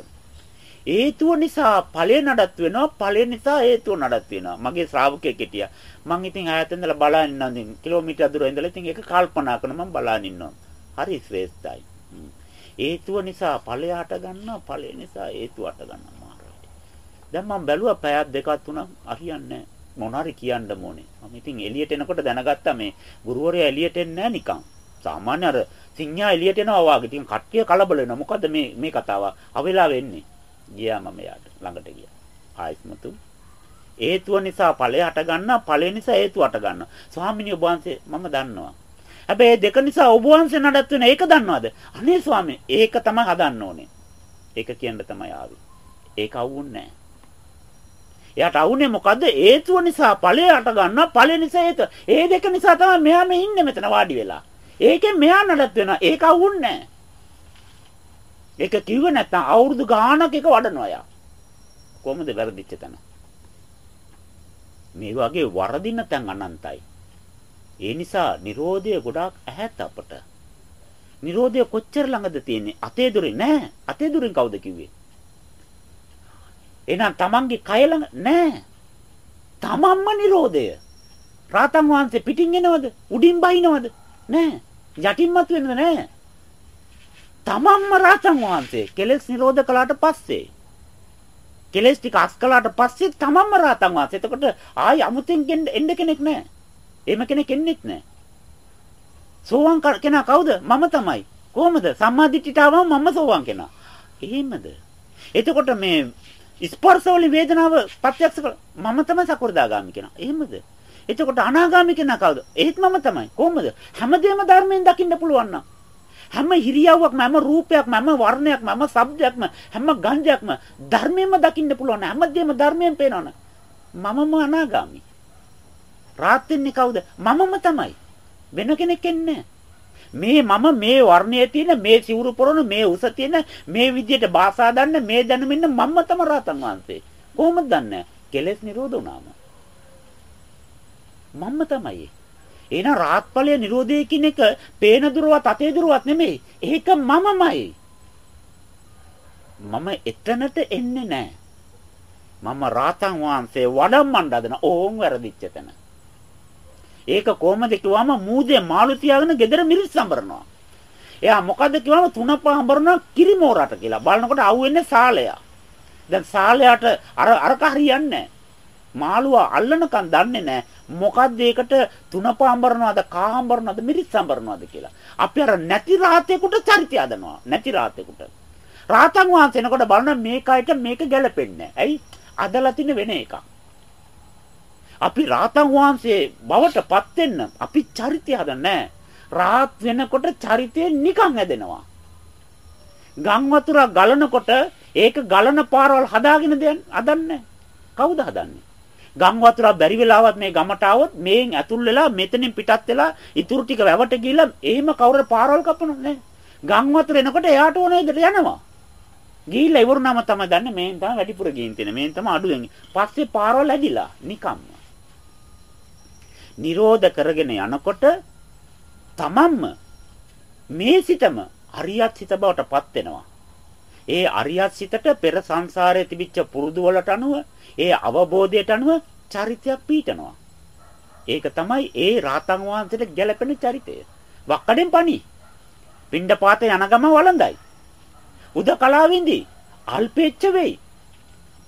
හේතුව නිසා ඵලය නඩත්තු වෙනවා. ඵලය නිසා හේතුව නඩත්තු වෙනවා. මගේ ශ්‍රාවකයෙක් හිටියා. මං ඉතින් ආයත ඉඳලා බලන් ඉන්නවා. ඉතින් කිලෝමීටර් දුර ඉඳලා ඉතින් ඒක කල්පනා කරන මං බලන් ඉන්නවා. හරි ශ්‍රේෂ්ඨයි. හේතුව නිසා ඵලය හට ගන්නවා. ඵලය නිසා හේතුව හට ගන්නවා මාරයි. දැන් මං බැලුවා පැයක් දෙකක් තුනක්. හරියන්නේ මොන හරි කියන්න ඕනේ මම ඉතින් එළියට එනකොට දැනගත්තා මේ ගුරුවරයා එළියට එන්නේ නැහැ නිකන්. සාමාන්‍ය අර සිංහා එළියට එනවා වාගේ. ඉතින් කට්ටිය කලබල වෙනවා. මොකද්ද මේ මේ කතාව? අවෙලා වෙන්නේ. ගියා මම යාට ළඟට ගියා. ආයිස්මතු හේතුව නිසා ඵලය හට ගන්නවා ඵලය නිසා හේතුව හට ගන්නවා. ස්වාමිනිය ඔබ වහන්සේ මම දන්නවා. හැබැයි දෙක නිසා ඔබ වහන්සේ නඩත් වෙන ඒක දන්නවද? අනේ ස්වාමී ඒක තමයි හදන්න ඕනේ. ඒක කියන්න තමයි ආවේ. ඒක අවුන්නේ නැහැ. එයාට අවුනේ මොකද්ද? හේතුව නිසා ඵලය හට ගන්නවා ඵලය නිසා හේතුව. ඒ දෙක නිසා තමයි මෙයා මේ ඉන්නේ මෙතන වාඩි වෙලා. ඒකෙන් මෙයා නඩත් වෙනවා. ඒක අවුන්නේ නැහැ. ඒක කිව්වේ නැත්නම් අවුරුදු ගාණක් එක වඩනවා යා. කොහොමද වැරදිච්ච තැන? මේ වගේ වරදින තැන් අනන්තයි. ඒ නිසා Nirodha ගොඩාක් ඈත අපට. Nirodha කොච්චර ළඟද තියෙන්නේ? අතේ දුරින් නෑ. අතේ දුරින් කවුද කිව්වේ? එහෙනම් Tamange කය ළඟ නෑ. තමන්ම Nirodha. රාතන් වහන්සේ පිටින් එනවද? උඩින් බයිනවද? නෑ. යටින්මත් වෙනද නෑ. තමන්ම රහතන් වහන්සේ කෙලෙස් නිරෝධ කළාට පස්සේ කෙලෙස් ටික අස් කළාට පස්සේ තමන්ම රහතන් වහන්සේ. එතකොට ආයි අමුතෙන් එන්න කෙනෙක් නැහැ. එහෙම කෙනෙක් එන්නෙත් නැහැ. සෝවාන් කෙනා කවුද? මම තමයි. කොහොමද? සම්මාදිට්ඨියට ආවම මම සෝවාන් කෙනා. එහෙමද? එතකොට මේ ස්පර්ශවල වේදනාව ප්‍රත්‍යක්ෂ මම තමයි සකෘදාගාමි කෙනා. එහෙමද? එතකොට අනාගාමි කෙනා කවුද? ඒත් මම තමයි. කොහොමද? හැමදේම ධර්මයෙන් දකින්න පුළුවන් නම්. හැම හිරියව්වක්ම හැම රූපයක්ම හැම වර්ණයක්ම හැම ශබ්දයක්ම හැම ගන්ධයක්ම ධර්මයෙන්ම දකින්න පුළුවන්. හැමදේම ධර්මයෙන් පේනවනේ. මමම අනාගාමි. රාත් වෙන්නේ කවුද? මමම තමයි. වෙන කෙනෙක් එන්නේ මේ මම මේ වර්ණයේ තියෙන මේ සිවුරු පොරන මේ උස තියෙන මේ විදියට භාෂා දන්න මේ දැනුම ඉන්න මම්ම තම රාතන් වහන්සේ. කොහොමද දන්නේ? කෙලෙස් නිරෝධ වුණාම. මම්ම තමයි. එහෙනම් රාත්පලයේ නිරෝධය කියන එක පේන දුරවත් අතේ දුරවත් නෙමෙයි. ඒක මමමයි. මම එතනට එන්නේ නැහැ. මම රාතන් වහන්සේ වඩම්මන්න හදන ඕන් වැරදිච්ච තැන. ඒක කොහමද කිව්වම මූදේ මාළු තියාගෙන ගෙදර මිරිස් සම්බරනවා. එයා මොකද්ද කිව්වම තුන පහඹරනවා කිරිමෝරට කියලා. බලනකොට අහුවෙන්නේ සාලයා. දැන් සාලයාට අර අරක හරියන්නේ මාළුව අල්ලනකන් දන්නේ නැහැ මොකද්ද ඒකට තුන පහඹරනවද කාහඹරනවද මිරිස් සම්බරනවද කියලා. අපි අර නැති රාතේකට චරිතය හදනවා. නැති රාතේකට. රාතන් වහන්සේනකොට බලන මේකයිට මේක ගැලපෙන්නේ ඇයි? අදලා තින වෙන එකක්. අපි රාතන් වහන්සේ බවටපත් වෙන්න අපි චරිතය හදන්නේ රාත් වෙනකොට චරිතය නිකන් හැදෙනවා. ගම් වතුර ගලනකොට ඒක ගලන පාරවල් හදාගෙන දෙන්න හදන්නේ. කවුද හදන්නේ? ගම් වතුර බැරි වෙලාවත් මේ ගමට આવොත් මේෙන් ඇතුල් වෙලා මෙතනින් පිටත් වෙලා ඉතුරු ටික වැවට ගිහලා එහෙම කවුරු පාරවල් කපනොත් නෑ. ගම් වතුර එනකොට එයාට ඕන විදිහට යනවා. ගිහිල්ලා ඉවරුනම තමයි දන්නේ මේන් තමයි වැඩිපුර ගින් තියෙන. මේන් තමයි අඩුවෙන්. පස්සේ පාරවල් ඇදිලා නිකම්ම. නිරෝධ කරගෙන යනකොට තමන්ම මේ සිතම අරියත් සිත බවට පත් වෙනවා. ඒ අරියත් සිතට පෙර සංසාරයේ තිබිච්ච පුරුදු වලට අනුව ඒ අවබෝධයට අනුව චරිතයක් පීඨනවා. ඒක තමයි ඒ රාතන් වහන්සේට ගැළපෙන චරිතය. වක්කඩෙන් පණි. පින්ඩ පාතේ යන ගම වළඳයි. උදකලාවෙන්දී අල්පෙච්ච වෙයි.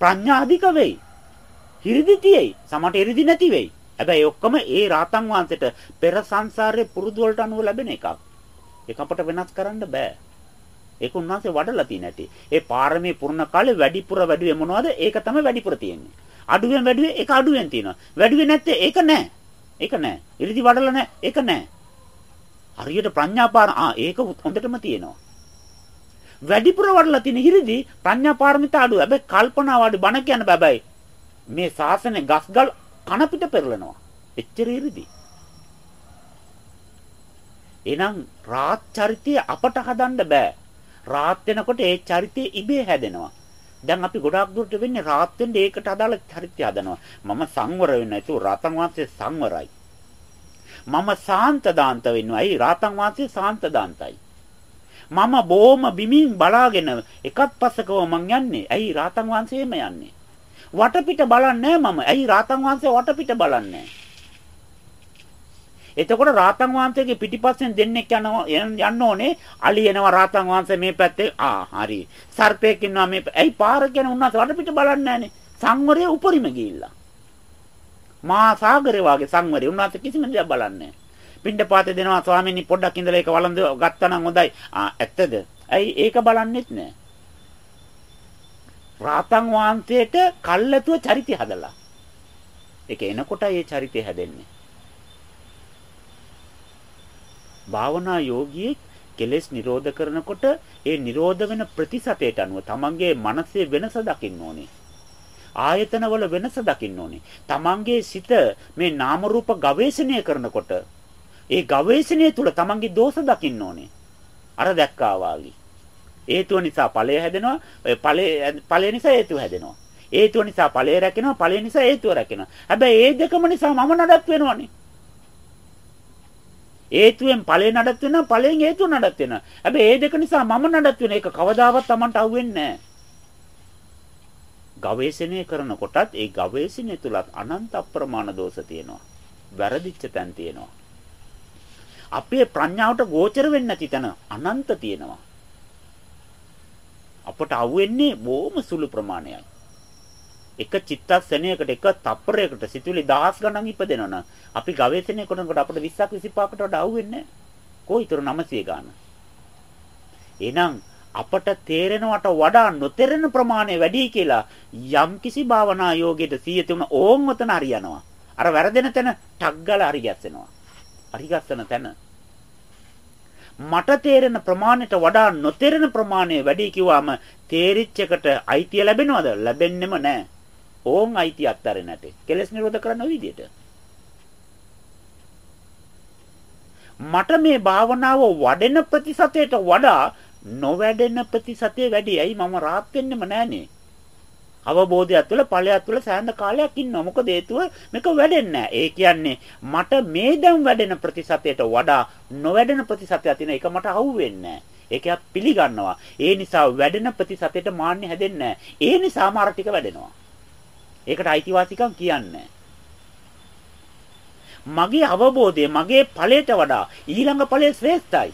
ප්‍රඥාධික වෙයි. හිරිදි තියෙයි. සමට හිරිදි නැති වෙයි. හැබැයි ඔක්කොම ඒ රාතන් වහන්සේට පෙර සංසාරයේ පුරුදු වලට අනුව ලැබෙන එකක්. ඒක අපට වෙනස් කරන්න බෑ. ඒක උන්වහන්සේ වඩලා තියෙන ඇති. ඒ පාරමී පුරණ කාලේ වැඩිපුර වැඩිවේ මොනවද? ඒක තමයි වැඩිපුර තියෙන්නේ. අඩුවෙන් වැඩිවේ ඒක අඩුවෙන් තියෙනවා. වැඩිවේ නැත්තේ ඒක නෑ. ඒක නෑ. ඉරිදි වඩලා නෑ. ඒක නෑ. හරියට ප්‍රඥාපාර ආ ඒක හොඳටම තියෙනවා. වැඩිපුර වඩලා තියෙන හිරිදි ප්‍රඥා පාරමිතා අඩු. හැබැයි කල්පනා වඩ බණ කියන බබයි. මේ ශාසනේ ගස්ගල් කන පිට පෙරලනවා. එච්චර ඉරිදි. එහෙනම් රාත් චරිතය අපට හදන්න බෑ. රාත් වෙනකොට ඒ චරිතය ඉබේ හැදෙනවා. දැන් අපි ගොඩාක් දුරට වෙන්නේ රාත් වෙන්න ඒකට අදාළ චරිතය හදනවා. මම සංවර වෙන්න. ඒක රාතන් වහන්සේ සංවරයි. මම සාන්ත දාන්ත වෙනවා. ඇයි රාතන් වහන්සේ සාන්ත දාන්තයි. මම බොහොම බිමින් බලාගෙන එකත් පස්සකව මං යන්නේ. ඇයි රාතන් වහන්සේම යන්නේ? වටපිට බලන්නේ මම. ඇයි රාතන් වහන්සේ වටපිට බලන්නේ? එතකොට රාතන් වහන්සේගේ පිටිපස්සෙන් දෙන්නෙක් යනවා යන්න ඕනේ. අලි එනවා රාතන් වහන්සේ මේ පැත්තේ. ආ හරි. සර්පෙක් ඉන්නවා මේ. ඇයි පාර කියන උන්වහන්සේ වටපිට බලන්නේ නැහනේ. සංවරයේ උපරිම ගිහිල්ලා. මා සාගරේ වාගේ සංවරේ උන්වහන්සේ කිසිම දෙයක් බලන්නේ නැහැ. පින්ඩපාතේ දෙනවා ස්වාමීනි පොඩ්ඩක් ඉඳලා ඒක වළඳ ගත්තා නම් හොඳයි. ආ ඇත්තද? ඇයි ඒක බලන්නෙත් නෑ. රාතන් වහන්සේට කල්ැතුව චරිතය හදලා. ඒක එනකොට ඒ චරිතය හැදෙන්නේ. භාවනා යෝගියෙක් කෙලෙස් නිරෝධ කරනකොට ඒ නිරෝධ වෙන ප්‍රතිසතයට අනුව තමන්ගේ මනසේ වෙනස දකින්න ඕනේ. ආයතනවල වෙනස දකින්න ඕනේ. තමන්ගේ සිත මේ නාම රූප ගවේෂණය කරනකොට ඒ ගවේෂණය තුළ තමන්ගේ දෝෂ දකින්න ඕනේ. අර දැක්කා වාගේ. හේතුව නිසා ඵලය හැදෙනවා. ඔය ඵලය ඵලය නිසා හේතුව හැදෙනවා. හේතුව නිසා ඵලය රැකෙනවා. ඵලය නිසා හේතුව රැකෙනවා. හැබැයි ඒ දෙකම නිසා මම නඩත් වෙනවනේ. හේතුවෙන් ඵලය නඩත් වෙනවා. ඵලයෙන් හේතුව නඩත් වෙනවා. හැබැයි ඒ දෙක නිසා මම නඩත් වෙන එක කවදාවත් Tamanට අහුවෙන්නේ නැහැ. ගවේෂණය කරනකොටත් ඒ ගවේෂණය තුලත් අනන්ත අප්‍රමාණ දෝෂ තියෙනවා. වැරදිච්ච තැන් තියෙනවා. අපේ ප්‍රඥාවට ගෝචර වෙන්නේ නැති තැන අනන්ත තියෙනවා. අපට අහුවෙන්නේ බොහොම සුළු ප්‍රමාණයයි. එක චිත්තක්ෂණයකට එක තප්පරයකට සිතුවිලි දහස් ගණන් ඉපදෙනවනම් අපි ගවේෂණය කරනකොට අපිට 20ක් 25කට වඩා අහුවෙන්නේ නැහැ. කොයිතර 900 ගාන. එහෙනම් අපට තේරෙනවට වඩා නොතේරෙන ප්‍රමාණය වැඩි කියලා යම්කිසි භාවනා යෝගයට සිය තුන ඕම් වතන හරියනවා. අර වැරදෙන තැන ටක් ගාලා හරි ගැස්සෙනවා. හරි ගැස්සන තැන මට තේරෙන ප්‍රමාණයට වඩා නොතේරෙන ප්‍රමාණය වැඩි කිව්වම තේරිච්ච එකට අයිතිය ලැබෙනවද? ලැබෙන්නෙම නැහැ. ඕන් අයිතිය අත්තරේ නැටි. කෙලස් නිරෝධ කරන විදියට. මට මේ භාවනාව වඩෙන ප්‍රතිශතයට වඩා නොවැඩෙන ප්‍රතිශතය වැඩි. ඇයි මම rahat වෙන්නෙම නැහනේ. අවබෝධයත් තුළ ඵලයක් තුළ සෑහෙන කාලයක් ඉන්නවා. මොකද හේතුව මේක වැඩෙන්නේ ඒ කියන්නේ මට මේ දැන් වැඩෙන ප්‍රතිශතයට වඩා නොවැඩෙන ප්‍රතිශතයක් තියෙන එක මට අහුවෙන්නේ ඒක පිළිගන්නවා. ඒ නිසා වැඩෙන ප්‍රතිශතයට මාන්නේ හැදෙන්නේ ඒ නිසාම අර ටික වැඩෙනවා. ඒකට අයිතිවාසිකම් කියන්නේ මගේ අවබෝධය මගේ ඵලයට වඩා ඊළඟ ඵලය ශ්‍රේෂ්ඨයි.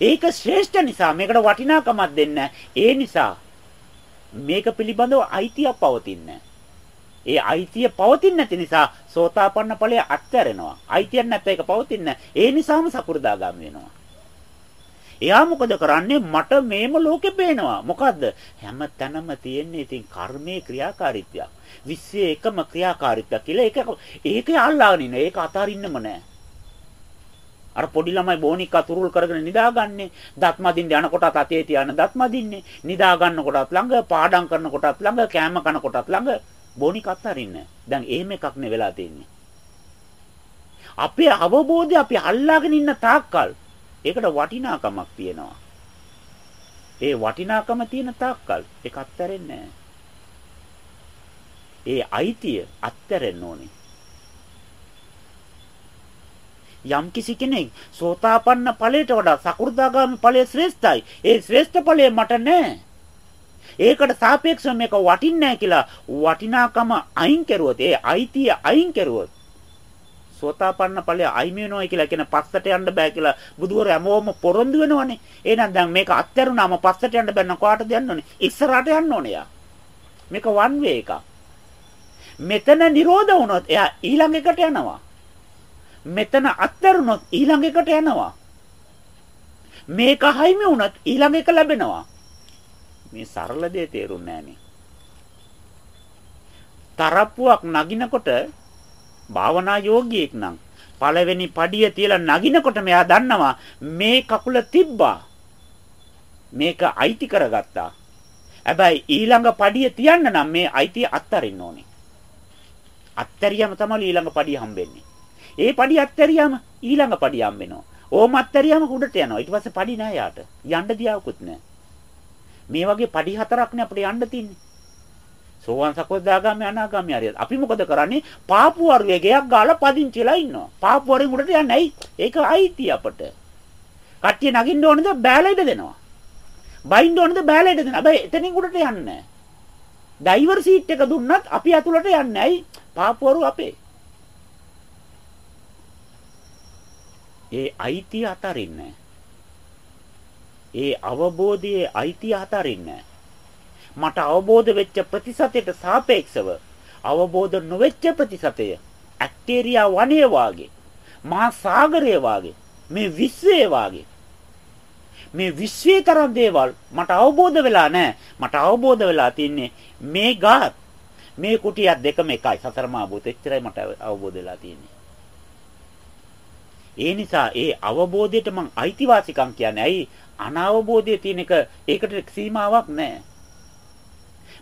ඒක ශ්‍රේෂ්ඨ නිසා මේකට වටිනාකමක් දෙන්න. ඒ නිසා මේක පිළිබඳව අයිතියක් පවතින්නේ ඒ අයිතිය පවතින්නේ නැති නිසා සෝතාපන්න ඵලය අත්හැරෙනවා. අයිතියක් නැත්නම් ඒක පවතින්නේ ඒ නිසාම සකු르දාගාම වෙනවා. එයා මොකද කරන්නේ මට මේම ලෝකෙ පේනවා. මොකද්ද? හැම තැනම තියෙන්නේ ඉතින් කර්මයේ ක්‍රියාකාරීත්වයක්. විශ්වයේ එකම ක්‍රියාකාරීත්වයක් කියලා ඒක ඒක අල්ලාගෙන ඉන්න. ඒක අතාරින්නම නෑ. අර පොඩි ළමයි බෝනික් අතුරුල් කරගෙන නිදාගන්නේ දත් මදින්න යනකොටත් අතේ තියාන දත් මදින්නේ නිදා ගන්නකොටත් ළඟ පාඩම් කරනකොටත් ළඟ කෑම කනකොටත් ළඟ බෝනික් අත්හරින්න දැන් එහෙම එකක් නේ වෙලා තියෙන්නේ අපේ අවබෝධය අපි අල්ලාගෙන ඉන්න තාක්කල් ඒකට වටිනාකමක් තියෙනවා ඒ වටිනාකම තියෙන තාක්කල් ඒක අත්හැරෙන්නේ ඒ අයිතිය අත්හැරෙන්න ඕනේ යම්කිසි කෙනෙක් සෝතාපන්න ඵලයට වඩා සකු르දාගාමි ඵලය ශ්‍රේෂ්ඨයි. ඒ ශ්‍රේෂ්ඨ ඵලය මට නැහැ. ඒකට සාපේක්ෂව මේක වටින්නේ නැහැ කියලා වටිනාකම අයින් කරුවොත් ඒ අයිතිය අයින් කරුවොත් සෝතාපන්න ඵලය අයිමි වෙනවා කියලා කියන පස්සට යන්න බෑ කියලා බුදුවර හැමෝම පොරොන්දු වෙනවනේ. එහෙනම් දැන් මේක අත්හැරුණාම පස්සට යන්න බෑ නම් කොහාටද යන්න ඕනේ? ඉස්සරහට යන්න ඕනේ යා. මේක වන් වේ එකක්. මෙතන නිරෝධ වුණොත් එයා ඊළඟ එකට යනවා. මෙතන අත්හැරුණොත් ඊළඟ එකට යනවා. මේක හයිමි වුණත් ඊළඟ එක ලැබෙනවා. මේ සරල දේ තේරුන්නේ නැහනේ. තරප්පුවක් නගිනකොට භාවනා යෝගියෙක් නම් පළවෙනි පඩිය තියලා නගිනකොට මෙයා දන්නවා මේ කකුල තිබ්බා. මේක අයිති කරගත්තා. හැබැයි ඊළඟ පඩිය තියන්න නම් මේ අයිතිය අත්තරින්න ඕනේ. අත්තරියම තමයි ඊළඟ පඩිය හම්බෙන්නේ. ඒ පඩි අත්තරියාම ඊළඟ පඩිය හම් වෙනවා. ඕම අත්තරියාම උඩට යනවා. ඊට පස්සේ පඩි නෑ යාට. යන්න දියාවකුත් නෑ. මේ වගේ පඩි හතරක්නේ අපිට යන්න තින්නේ. සෝවාන් සකෝදාගාමී අනාගාමී හරියට. අපි මොකද කරන්නේ? පාපු වරුවේ ගයක් ගාලා පදිංචිලා ඉන්නවා. පාපු වරුවෙන් උඩට යන්නේ ඇයි? ඒක අයිති අපට. කට්ටිය නගින්න ඕනද බෑලෙඩ දෙනවා. බයින්න ඕනද බෑලෙඩ දෙනවා. හැබැයි එතනින් උඩට යන්නේ නැහැ. ඩයිවර් සීට් එක දුන්නත් අපි අතුලට යන්නේ ඇයි? පාපු වරු අපේ. ඒ අයිතිය අතරින්න. ඒ අවබෝධයේ අයිතිය අතරින්න. මට අවබෝධ වෙච්ච ප්‍රතිශතයට සාපේක්ෂව අවබෝධ නොවෙච්ච ප්‍රතිශතය ඇක්ටේරියා වනයේ වාගේ මහා සාගරයේ වාගේ මේ විශ්වයේ වාගේ. මේ විශ්වයේ තරම් දේවල් මට අවබෝධ වෙලා නැහැ. මට අවබෝධ වෙලා තින්නේ මේ ගාත් මේ කුටියක් දෙකම එකයි. සතර මා භූත එච්චරයි මට අවබෝධ වෙලා තියෙන්නේ ඒ නිසා ඒ අවබෝධයට මං අයිතිවාසිකම් කියන්නේ. ඇයි? අනවබෝධය තියෙන එක ඒකට සීමාවක් නැහැ.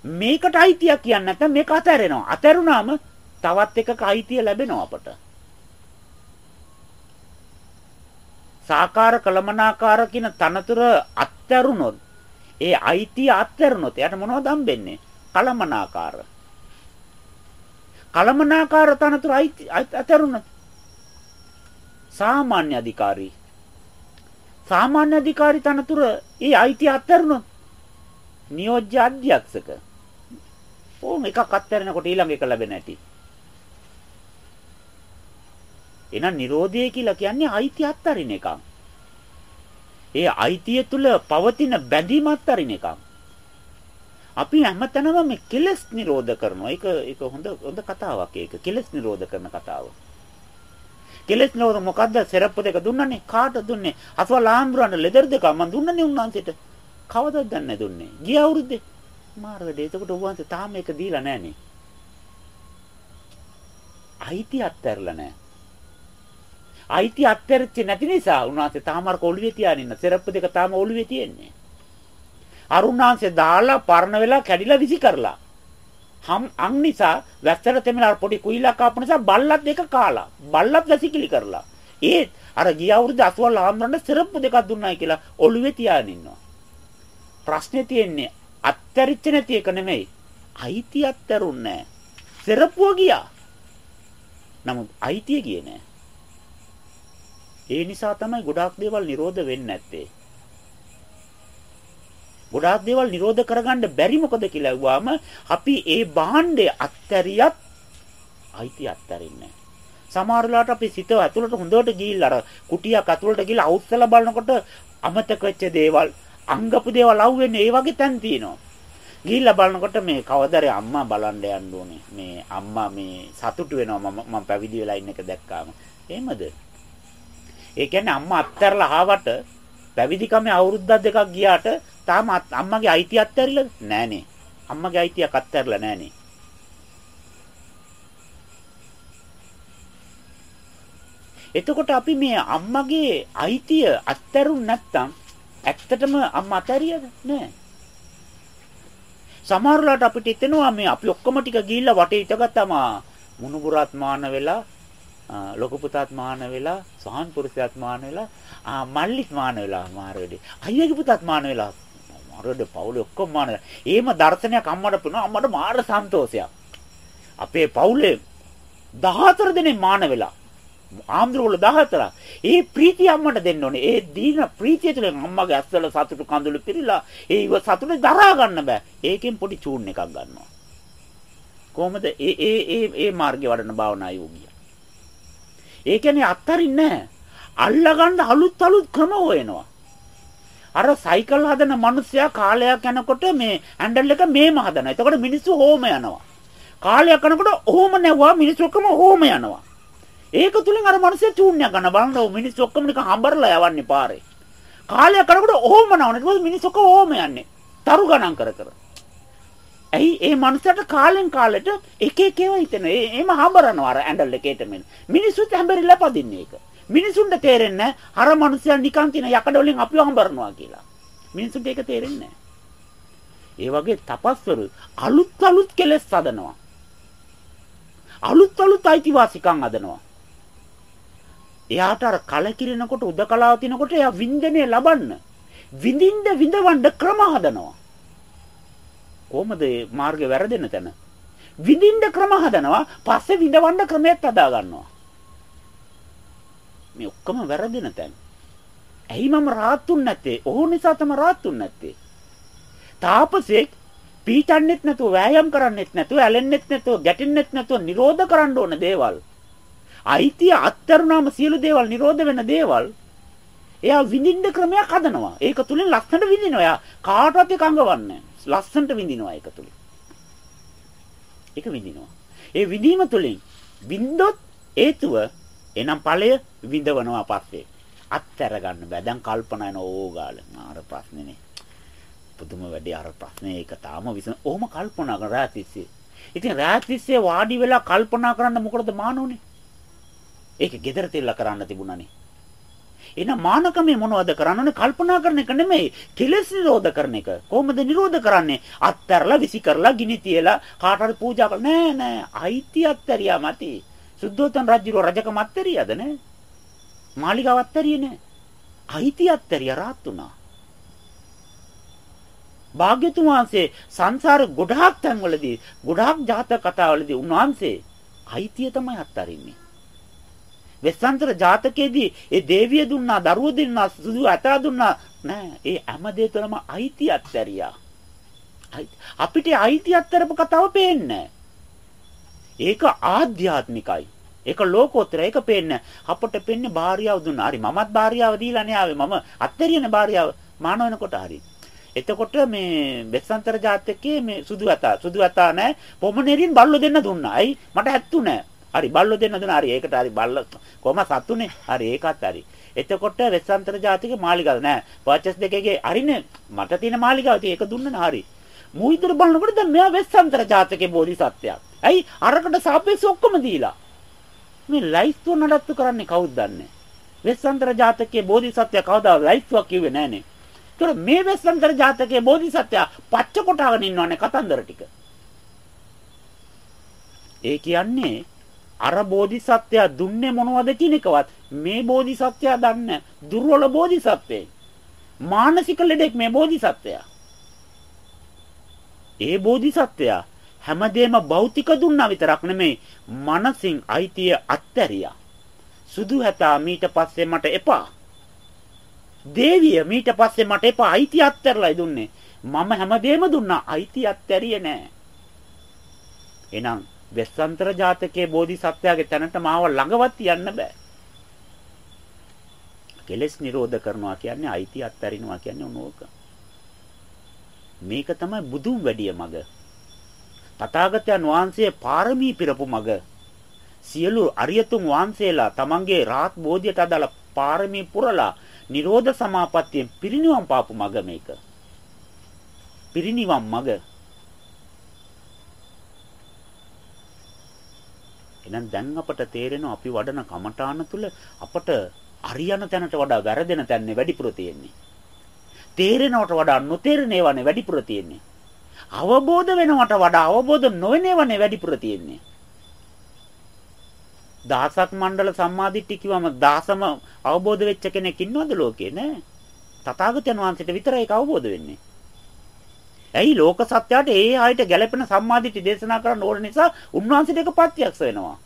මේකට අයිතියක් කියන්නේ නැත්නම් මේක අතහැරෙනවා. අතහැරුණාම තවත් එකක අයිතිය ලැබෙනවා අපට. සාකාර කලමනාකාර කියන තනතුර අත්හැරුණොත් ඒ අයිතිය අත්හැරුණොත් එයාට මොනවද හම්බෙන්නේ? කලමනාකාර. කලමනාකාර තනතුර අත්හැරුණොත් සාමාන්‍ය අධිකාරී. සාමාන්‍ය අධිකාරී තනතුර ඒ අයිතිය අත්හැරුණොත් නියෝජ්‍ය අධ්‍යක්ෂක. ඕම් එකක් අත්හැරෙනකොට ඊළඟ එක ලැබෙන ඇති. එහෙනම් Nirodhe කියලා කියන්නේ අයිතිය අත්හරින එකක්. ඒ අයිතිය තුල පවතින බැඳීම අත්හරින එකක්. අපි හැමතැනම මේ කෙලස් නිරෝධ කරනවා. ඒක ඒක හොඳ හොඳ කතාවක් ඒක. කෙලස් නිරෝධ කරන කතාවක්. කෙලස් නෝද මොකද්ද සෙරප්පු දෙක දුන්නනේ කාට දුන්නේ අසවල් ආම්බුරන්ට ලෙදර් දෙක මම දුන්නනේ උන්වන්සේට කවදද දන්නේ දුන්නේ? ගිය අවුරුද්දේ. මාර වැඩේ. එතකොට ඔබ වහන්සේ තාම මේක දීලා නැහනේ. අයිති අත්හැරලා නැහැ. අයිති අත්හැරෙච්ච නැති නිසා උන්වහන්සේ තාම අර ඔළුවේ තියාගෙන ඉන්න. සෙරප්පු දෙක තාම ඔළුවේ තියෙන්නේ. අරුණාංශේ දාලා පරණ වෙලා කැඩිලා විසි කරලා. හම් අන් නිසා වැස්සට තෙමලා පොඩි කුයිලක් ආපු නිසා බල්ලත් දෙක කාලා. බල්ලත් වැසිකිලි කරලා. ඒත් අර ගිය අවුරුදු 80 ආම්රන්න සෙරප්පු දෙකක් දුන්නායි කියලා ඔළුවේ තියාගෙන ඉන්නවා. ප්‍රශ්නේ තියෙන්නේ අත්තරිච්ච නැති එක නෙමෙයි. අයිති අත්තරුන්නේ නැහැ. සෙරප්පුව ගියා. නමුත් අයිතිය ගියේ නැහැ. ඒ නිසා තමයි ගොඩාක් දේවල් නිරෝධ වෙන්නේ නැත්තේ. ගොඩාක් දේවල් නිරෝධ කරගන්න බැරි මොකද කියලා ඇහුවාම අපි ඒ භාණ්ඩය අත්තරියත් අයිති අත්තරින්නේ සමහර වෙලාවට අපි සිත ඇතුළට හොඳට ගිහිල්ලා අර කුටියක් ඇතුළට ගිහිල්ලා අවුස්සලා බලනකොට අමතක වෙච්ච දේවල් අංගපු දේවල් අහුවෙන්නේ ඒ වගේ තැන් තියෙනවා. ගිහිල්ලා බලනකොට මේ කවදරේ අම්මා බලන්න යන්න ඕනේ. මේ අම්මා මේ සතුටු වෙනවා මම මම පැවිදි වෙලා ඉන්න එක දැක්කාම. එහෙමද? ඒ කියන්නේ අම්මා අත්හැරලා ආවට පැවිදිකමේ අවුරුද්දක් දෙකක් ගියාට තාම අම්මගේ අයිතිය අත්හැරිලාද? නෑනේ. අම්මගේ අයිතියක් අත්හැරලා නෑනේ. එතකොට අපි මේ අම්මගේ අයිතිය අත්හැරුන් නැත්තම් ඇත්තටම අම්මා අතහැරියද? නෑ. සමහරලාට අපිට හිතෙනවා මේ අපි ඔක්කොම ටික ගිහිල්ලා වටේ ඉතගත්තම මුණුබුරාත් මාන වෙලා ලොකු පුතාත් මාන වෙලා සහන් පුරුෂයාත් මාන වෙලා මල්ලිත් මාන වෙලා මාරෙඩි අයියාගේ පුතාත් මාන වෙලා. මාරෙඩි පවුලේ ඔක්කොම මාන වෙලා. එහෙම දර්ශනයක් අම්මට පුණා අම්මට මාර සන්තෝෂයක්. අපේ පවුලේ 14 දෙනෙක් මාන වෙලා. ආම්ද්‍රවල 14 ඒ ප්‍රීතිය අම්මට දෙන්න ඕනේ ඒ දීන ප්‍රීතිය තුළින් අම්මගේ ඇස්වල සතුටු කඳුළු පිරීලා ඒ සතුට දරා ගන්න බෑ ඒකෙන් පොඩි චූන් එකක් ගන්නවා කොහොමද ඒ ඒ ඒ ඒ මාර්ගේ වඩන භාවනා යෝගියා ඒ කියන්නේ අත්තරින්නේ නැහැ. අල්ලගන්න අලුත් අලුත් ක්‍රම හොයනවා. අර සයිකල් හදන මිනිස්සයා කාලයක් යනකොට මේ හැන්ඩල් එක මේම හදනවා. එතකොට මිනිස්සු හෝම යනවා. කාලයක් යනකොට ඕම නැවුවා මිනිස්සු ඔක්කොම හෝම යනවා. ඒක තුලින් අර මිනිස්සු චූන්‍ය ගන්න බලනවා මිනිස්සු ඔක්කොම නිකන් හඹරලා යවන්නේ පාරේ. කාලයක් යනකොට ඕම නවන. ඊට පස්සේ මිනිස්සු ඔක්කොම ඕම යන්නේ. තරු ගණන් කර කර. ඇයි ඒ මනුස්සයාට කාලෙන් කාලෙට එක එක ඒවා හිතෙනවා. ඒ එහෙම හඹරනවා අර ඇන්ඩල් එකේට මෙන්න. මිනිස්සුත් හැඹරිලා පදින්නේ ඒක. මිනිසුන්ට තේරෙන්නේ අර මනුස්සයා නිකන් තියෙන යකඩ වලින් අපිව හඹරනවා කියලා. මිනිසුන්ට ඒක තේරෙන්නේ ඒ වගේ තපස්වරු අලුත් අලුත් කෙලෙස් හදනවා. අලුත් අලුත් අයිතිවාසිකම් හදනවා. එයාට අර කලකිරෙනකොට උදකලාව තිනකොට එයා වින්දනය ලබන්න විඳින්න විඳවන්න ක්‍රම හදනවා. කොහොමද මේ මාර්ගේ වැරදෙන තැන? විඳින්න ක්‍රම හදනවා, පස්සේ විඳවන්න ක්‍රමයක් හදා ගන්නවා. මේ ඔක්කොම වැරදෙන තැන. ඇයි මම රාත්තුන් නැත්තේ? ඕන නිසා තමයි රාත්තුන් නැත්තේ. තාපසෙක් පීචන්නෙත් නැතුව වෑයම් කරන්නෙත් නැතුව ඇලෙන්නෙත් නැතුව ගැටෙන්නෙත් නැතුව නිරෝධ කරන්න ඕන දේවල්. අයිතිය අත්තරුණාම සියලු දේවල් නිරෝධ වෙන දේවල්. එයා විඳින්න ක්‍රමයක් හදනවා. ඒක තුලින් ලස්සනට විඳිනවා. එයා කාටවත් ඒක අඟවන්නේ ලස්සනට විඳිනවා ඒක තුලින්. ඒක විඳිනවා. ඒ විඳීම තුලින් විඳොත් හේතුව එනම් ඵලය විඳවනවා පස්සේ. අත්තර ගන්න බෑ. දැන් කල්පනා යන ඕගාල. මාර ප්‍රශ්නේනේ. පුදුම වැඩි අර ප්‍රශ්නේ ඒක තාම විසඳ. ඔහොම කල්පනා කරා රාත්‍රිස්සේ. ඉතින් රාත්‍රිස්සේ වාඩි වෙලා කල්පනා කරන්න මොකටද මානෝනේ? ඒක gedara තියලා කරන්න තිබුණානේ. එහෙනම් මානකමේ මොනවද කරන්න කල්පනා කරන එක නෙමෙයි කෙලෙස් නිරෝධ කරන එක. කොහොමද නිරෝධ කරන්නේ? අත්තරලා විසි කරලා ගිනි තියලා කාටවත් පූජා කරලා නෑ නෑ අයිති අත්තරියා මති. සුද්ධෝතන රජුගේ රජකම අත්තරියද නෑ? මාලිගාව අත්තරිය නෑ. අයිති අත්තරිය රාත් උනා. භාග්‍යතුන් වහන්සේ සංසාර ගොඩාක් තැන්වලදී ගොඩාක් ජාතක කතාවලදී උන්වහන්සේ අයිතිය තමයි අත්තරින්නේ. වෙස්සන්තර ජාතකයේදී ඒ දේවිය දුන්නා, දරුවෝ දුන්නා, සුදු අතා දුන්නා නෑ. ඒ හැම දෙයකම අයිතියක් ඇරියා. අපිට අයිතියක් කරපු කතාව පේන්නේ ඒක ආධ්‍යාත්මිකයි. ඒක ලෝකෝත්තර ඒක පේන්නේ අපට පේන්නේ භාර්යාව දුන්නා. හරි මමත් භාර්යාව දීලා නේ ආවේ. මම අත්තරියනේ භාර්යාව මාන වෙනකොට හරි. එතකොට මේ වෙස්සන්තර ජාතකයේ මේ සුදු අතා සුදු අතා නෑ පොමනේරින් බල්ලෝ දෙන්න දුන්නා. අයි මට ඇත්තු නෑ. හරි බල්ලෝ දෙන්න දුන්නා. හරි ඒකට හරි බල්ල කොහම සතුනේ. හරි ඒකත් හරි. එතකොට වෙස්සන්තර ජාතික මාලිගාව නෑ. පර්චේස් දෙකේ අරිනේ මට තියෙන මාලිගාව තියෙ ඒක දුන්නනේ හරි. මුයිදර බලනකොට දැන් මෙයා වෙස්සන්තර ජාතකේ බෝධිසත්වයක්. ඇයි අරකට සාපේක්ෂව ඔක්කොම දීලා. මේ ලයිස්තුව නඩත්තු කරන්නේ කවුද දන්නේ? වෙස්සන්තර ජාතකයේ බෝධිසත්වයා කවදා ලයිස්තුවක් කිව්වේ නෑනේ. ඒතර මේ වෙස්සන්තර ජාතකයේ බෝධිසත්වයා පච්ච කොටාගෙන ඉන්නවනේ කතන්දර ටික. ඒ කියන්නේ අර බෝධිසත්වයා දුන්නේ මොනවද කියන එකවත් මේ බෝධිසත්වයා දන්නේ දුර්වල බෝධිසත්වෙක්. මානසික ලෙඩෙක් මේ බෝධිසත්වයා. ඒ බෝධිසත්වයා හැමදේම භෞතික දුන්නා විතරක් නෙමෙයි මනසින් අයිතිය අත්හැරියා. සුදු හැතා මීට පස්සේ මට එපා. දේවිය මීට පස්සේ මට එපා අයිතිය අත්හැරලායි දුන්නේ. මම හැමදේම දුන්නා අයිතිය අත්හැරියේ නෑ. එහෙනම් වෙස්සන්තර ජාතකයේ බෝධිසත්වයාගේ තැනට මාව ළඟවත් යන්න බෑ. කෙලස් නිරෝධ කරනවා කියන්නේ අයිති අත්හැරිනවා කියන්නේ උනෝක. මේක තමයි බුදුන් වැඩිය මග. තථාගතයන් වහන්සේ පාරමී පිරපු මග. සියලු අරියතුන් වහන්සේලා තමන්ගේ රාත් බෝධියට අදාළ පාරමී පුරලා නිරෝධ සමාපත්තියෙන් පිරිනිවන් පාපු මග මේක. පිරිනිවන් මග. එහෙනම් දැන් අපට තේරෙනවා අපි වඩන කමඨාන තුල අපට අරියන තැනට වඩා වැරදෙන තැන්නේ වැඩිපුර තියෙන්නේ. තේරෙනවට වඩා නොතේරෙන ඒවානේ වැඩිපුර තියෙන්නේ. අවබෝධ වෙනවට වඩා අවබෝධ නොවන ඒවානේ වැඩිපුර තියෙන්නේ. දහසක් මණ්ඩල සම්මාදිට්ඨි කිව්වම දහසම අවබෝධ වෙච්ච කෙනෙක් ඉන්නවද ලෝකේ නෑ. තථාගතයන් වහන්සේට විතරයි ඒක අවබෝධ වෙන්නේ. ඇයි ලෝක සත්‍යයට ඒ ආයත ගැළපෙන සම්මාදිට්ඨි දේශනා කරන්න ඕන නිසා උන්වහන්සේට ඒක ප්‍රත්‍යක්ෂ වෙනවා.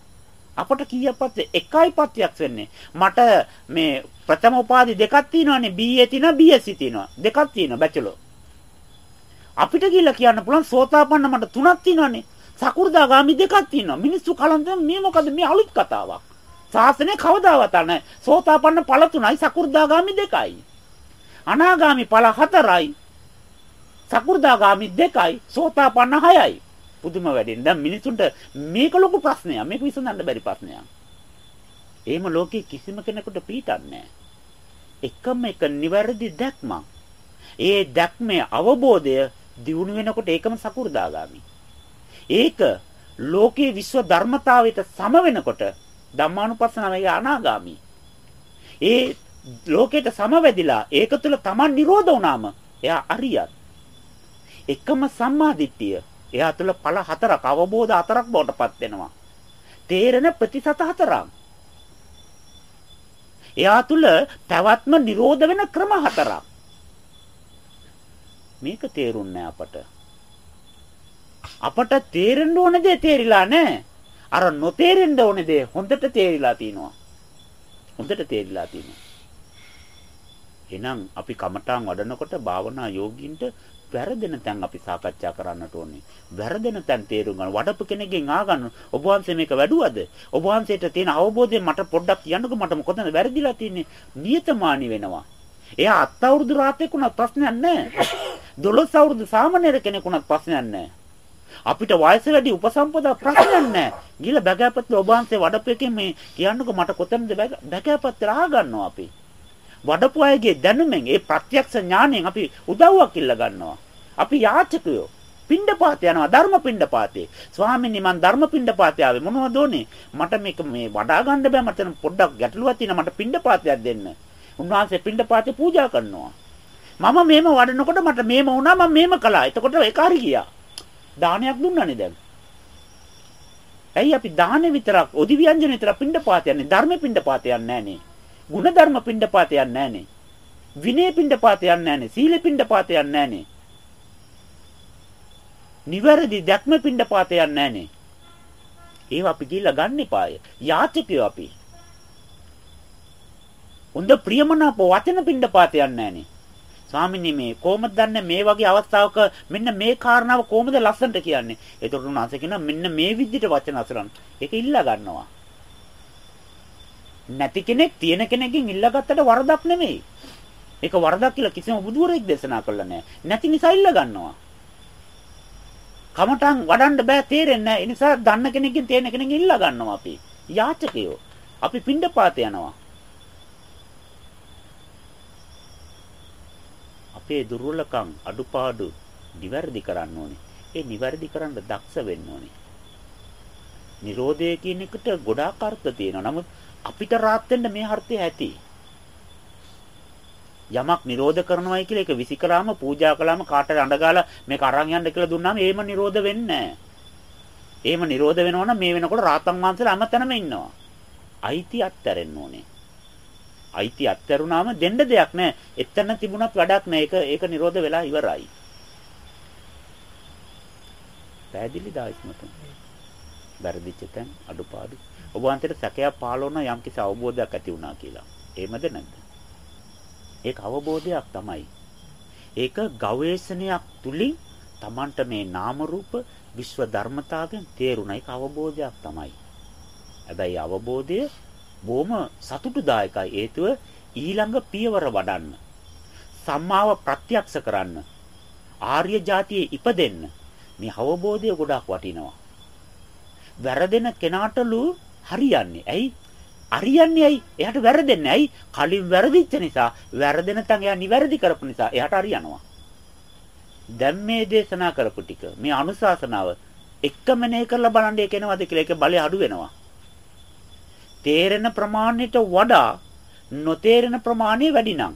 අපට කීයක්වත් එකයි ප්‍රත්‍යක්ෂ වෙන්නේ. මට මේ ප්‍රථම උපාධි දෙකක් තියෙනවානේ BA තියෙනවා BSc තියෙනවා. දෙකක් තියෙනවා බැචලෝ. අපිට කියලා කියන්න පුළුවන් සෝතාපන්න මට තුනක් තියෙනවානේ. සකු르දාගාමි දෙකක් තියෙනවා. මිනිස්සු කලන්ත මේ මොකද මේ අලුත් කතාවක්. ශාසනය කවදාවත් නැහැ. සෝතාපන්න ඵල තුනයි සකු르දාගාමි දෙකයි. අනාගාමි ඵල හතරයි. සකු르දාගාමි දෙකයි සෝතාපන්න හයයි. පුදුම වැඩෙන්. දැන් මිනිසුන්ට මේක ලොකු ප්‍රශ්නයක්. මේක විසඳන්න බැරි ප්‍රශ්නයක්. එහෙම ලෝකේ කිසිම කෙනෙකුට පීඩන්නේ එකම එක නිවැරදි දැක්මක්. ඒ දැක්මේ අවබෝධය දියුණු වෙනකොට ඒකම සකු르දාගාමි. ඒක ලෝකේ විශ්ව ධර්මතාවයට සම වෙනකොට ධම්මානුපස්සනාව අනාගාමි. ඒ ලෝකයට සමවැදිලා ඒක තුළ Taman නිරෝධ වුණාම එයා අරියත්. එකම සම්මාදිට්ඨිය එයා තුළ ඵල හතරක් අවබෝධ හතරක් බවට පත් වෙනවා. තේරෙන ප්‍රතිසත හතරක්. එයා තුළ පැවැත්ම නිරෝධ වෙන ක්‍රම හතරක්. මේක තේරුන්නේ අපට. අපට තේරෙන්න ඕන දේ තේරිලා නැහැ. අර නොතේරෙන්න ඕන දේ හොඳට තේරිලා තිනවා. හොඳට තේරිලා තිනවා. එහෙනම් අපි කමඨාන් වඩනකොට භාවනා යෝගින්ට වැරදෙන තැන් අපි සාකච්ඡා කරන්නට ඕනේ. වැරදෙන තැන් තේරුම් ගන්න. වඩපු කෙනෙක්ගෙන් ආගන්න. ඔබ වහන්සේ මේක වැඩුවද? ඔබ වහන්සේට තියෙන අවබෝධයෙන් මට පොඩ්ඩක් කියන්නකෝ මට මොකටද වැරදිලා තියෙන්නේ? නියතමානි වෙනවා. එයා අත් අවුරුදු රාතේක උනත් ප්‍රශ්නයක් නැහැ. 12 අවුරුදු සාමාන්‍ය කෙනෙක් උනත් ප්‍රශ්නයක් නැහැ. අපිට වයස වැඩි උපසම්පදා ප්‍රශ්නයක් නැහැ. ගිහලා බගෑපත් ඔබ වහන්සේ වඩපු එකෙන් මේ කියන්නකෝ මට කොතනද බගෑපත් රා ගන්නවා අපි. වඩපු අයගේ දැනුමෙන් ඒ ප්‍රත්‍යක්ෂ ඥාණයෙන් අපි උදව්වක් ඉල්ල ගන්නවා. අපි යාචකයෝ. පිණ්ඩපාත යනවා ධර්ම පිණ්ඩපාතේ. ස්වාමීනි මං ධර්ම පිණ්ඩපාතේ ආවේ මොනවද ඕනේ? මට මේක මේ වඩා ගන්න බෑ මට පොඩ්ඩක් ගැටලුවක් තියෙනවා මට පිණ්ඩපාතයක් දෙන්න. උන්වහන්සේ පිණ්ඩපාතේ පූජා කරනවා. මම මේම වඩනකොට මට මේම වුණා මම මේම කළා. එතකොට ඒක හරි ගියා. දානයක් දුන්නානේ දැන්. ඇයි අපි දානේ විතරක් ඔදි ව්‍යංජන විතරක් පිණ්ඩපාත යන්නේ ධර්ම පිණ්ඩපාත යන්නේ නැහනේ. ಗುಣධර්ම පිණ්ඩපාත යන්නේ නැහනේ. විනය පිණ්ඩපාත යන්නේ නැහනේ. සීල පිණ්ඩපාත යන්නේ නැහනේ. නිවැරදි දැක්ම පිණ්ඩපාත යන්නේ නැහනේ. ඒව අපි ගිහිල්ලා ගන්න එපාය. යාචකයෝ අපි. උන්ද ප්‍රියමනාප වචන පිණ්ඩපාත යන්නේ නැහනේ. ස්වාමිනේ මේ කොහොමද දන්නේ මේ වගේ අවස්ථාවක මෙන්න මේ කාරණාව කොහොමද ලස්සනට කියන්නේ? ඒතකොට උන්වහන්සේ කියනවා මෙන්න මේ විදිහට වචන අසරන්. ඒක ඉල්ලා ගන්නවා. නැති කෙනෙක් තියෙන කෙනකින් ඉල්ලගත්තට වරදක් නෙමෙයි. ඒක වරදක් කියලා කිසිම බුදුවරෙක් දේශනා කළා නෑ. නැති නිසා ඉල්ල ගන්නවා. කමටන් වඩන්න බෑ තේරෙන්නේ නැහැ. ඒ නිසා දන්න කෙනෙක්ගෙන් තේරෙන කෙනෙක්ගෙන් ඉල්ලා ගන්නවා අපි. යාචකයෝ. අපි පිණ්ඩපාත යනවා. අපේ දුර්වලකම් අඩුපාඩු නිවැරදි කරන්න ඕනේ. ඒ නිවැරදි කරන්න දක්ෂ වෙන්න ඕනේ. Nirodha කියන එකට ගොඩාක් අර්ථ තියෙනවා. නමුත් අපිට rahat වෙන්න මේ අර්ථය ඇති. යමක් නිරෝධ කරනවායි කියලා ඒක විසිකලාම පූජා කළාම කාටද අඬගාලා මේක අරන් යන්න කියලා දුන්නාම ඒම නිරෝධ වෙන්නේ නැහැ. ඒම නිරෝධ වෙනවා නම් මේ වෙනකොට රාතන් වහන්සේලා අමතනම ඉන්නවා. අයිති අත්හැරෙන්න ඕනේ. අයිති අත්හැරුණාම දෙන්න දෙයක් නැහැ. එතන තිබුණත් වැඩක් නැහැ. ඒක ඒක නිරෝධ වෙලා ඉවරයි. පැහැදිලි දායිස්මතුන්. වැරදිච්ච තැන් අඩුපාඩු. ඔබ වහන්සේට සැකයක් පහළ වුණා යම්කිසි අවබෝධයක් ඇති වුණා කියලා. එහෙමද නැද්ද? ඒක අවබෝධයක් තමයි. ඒක ගවේෂණයක් තුලින් Tamanට මේ නාම රූප විශ්ව ධර්මතාවෙන් තේරුණා. ඒක අවබෝධයක් තමයි. හැබැයි අවබෝධය බොහොම සතුටුදායකයි. හේතුව ඊළඟ පියවර වඩන්න. සම්මාව ප්‍රත්‍යක්ෂ කරන්න. ආර්ය જાතියේ ඉපදෙන්න. මේ අවබෝධය ගොඩාක් වටිනවා. වැරදෙන කෙනාටලු හරියන්නේ. ඇයි? හරියන්නේ ඇයි? එයාට වැරදෙන්නේ ඇයි? කලින් වැරදිච්ච නිසා, වැරදෙන තන් එයා නිවැරදි කරපු නිසා එයාට හරියනවා. දැන් මේ දේශනා කරපු ටික, මේ අනුශාසනාව එකම නේ කරලා බලන්න ඒකේනවද කියලා ඒක බලය අඩු වෙනවා. තේරෙන ප්‍රමාණයට වඩා නොතේරෙන ප්‍රමාණය වැඩි නම්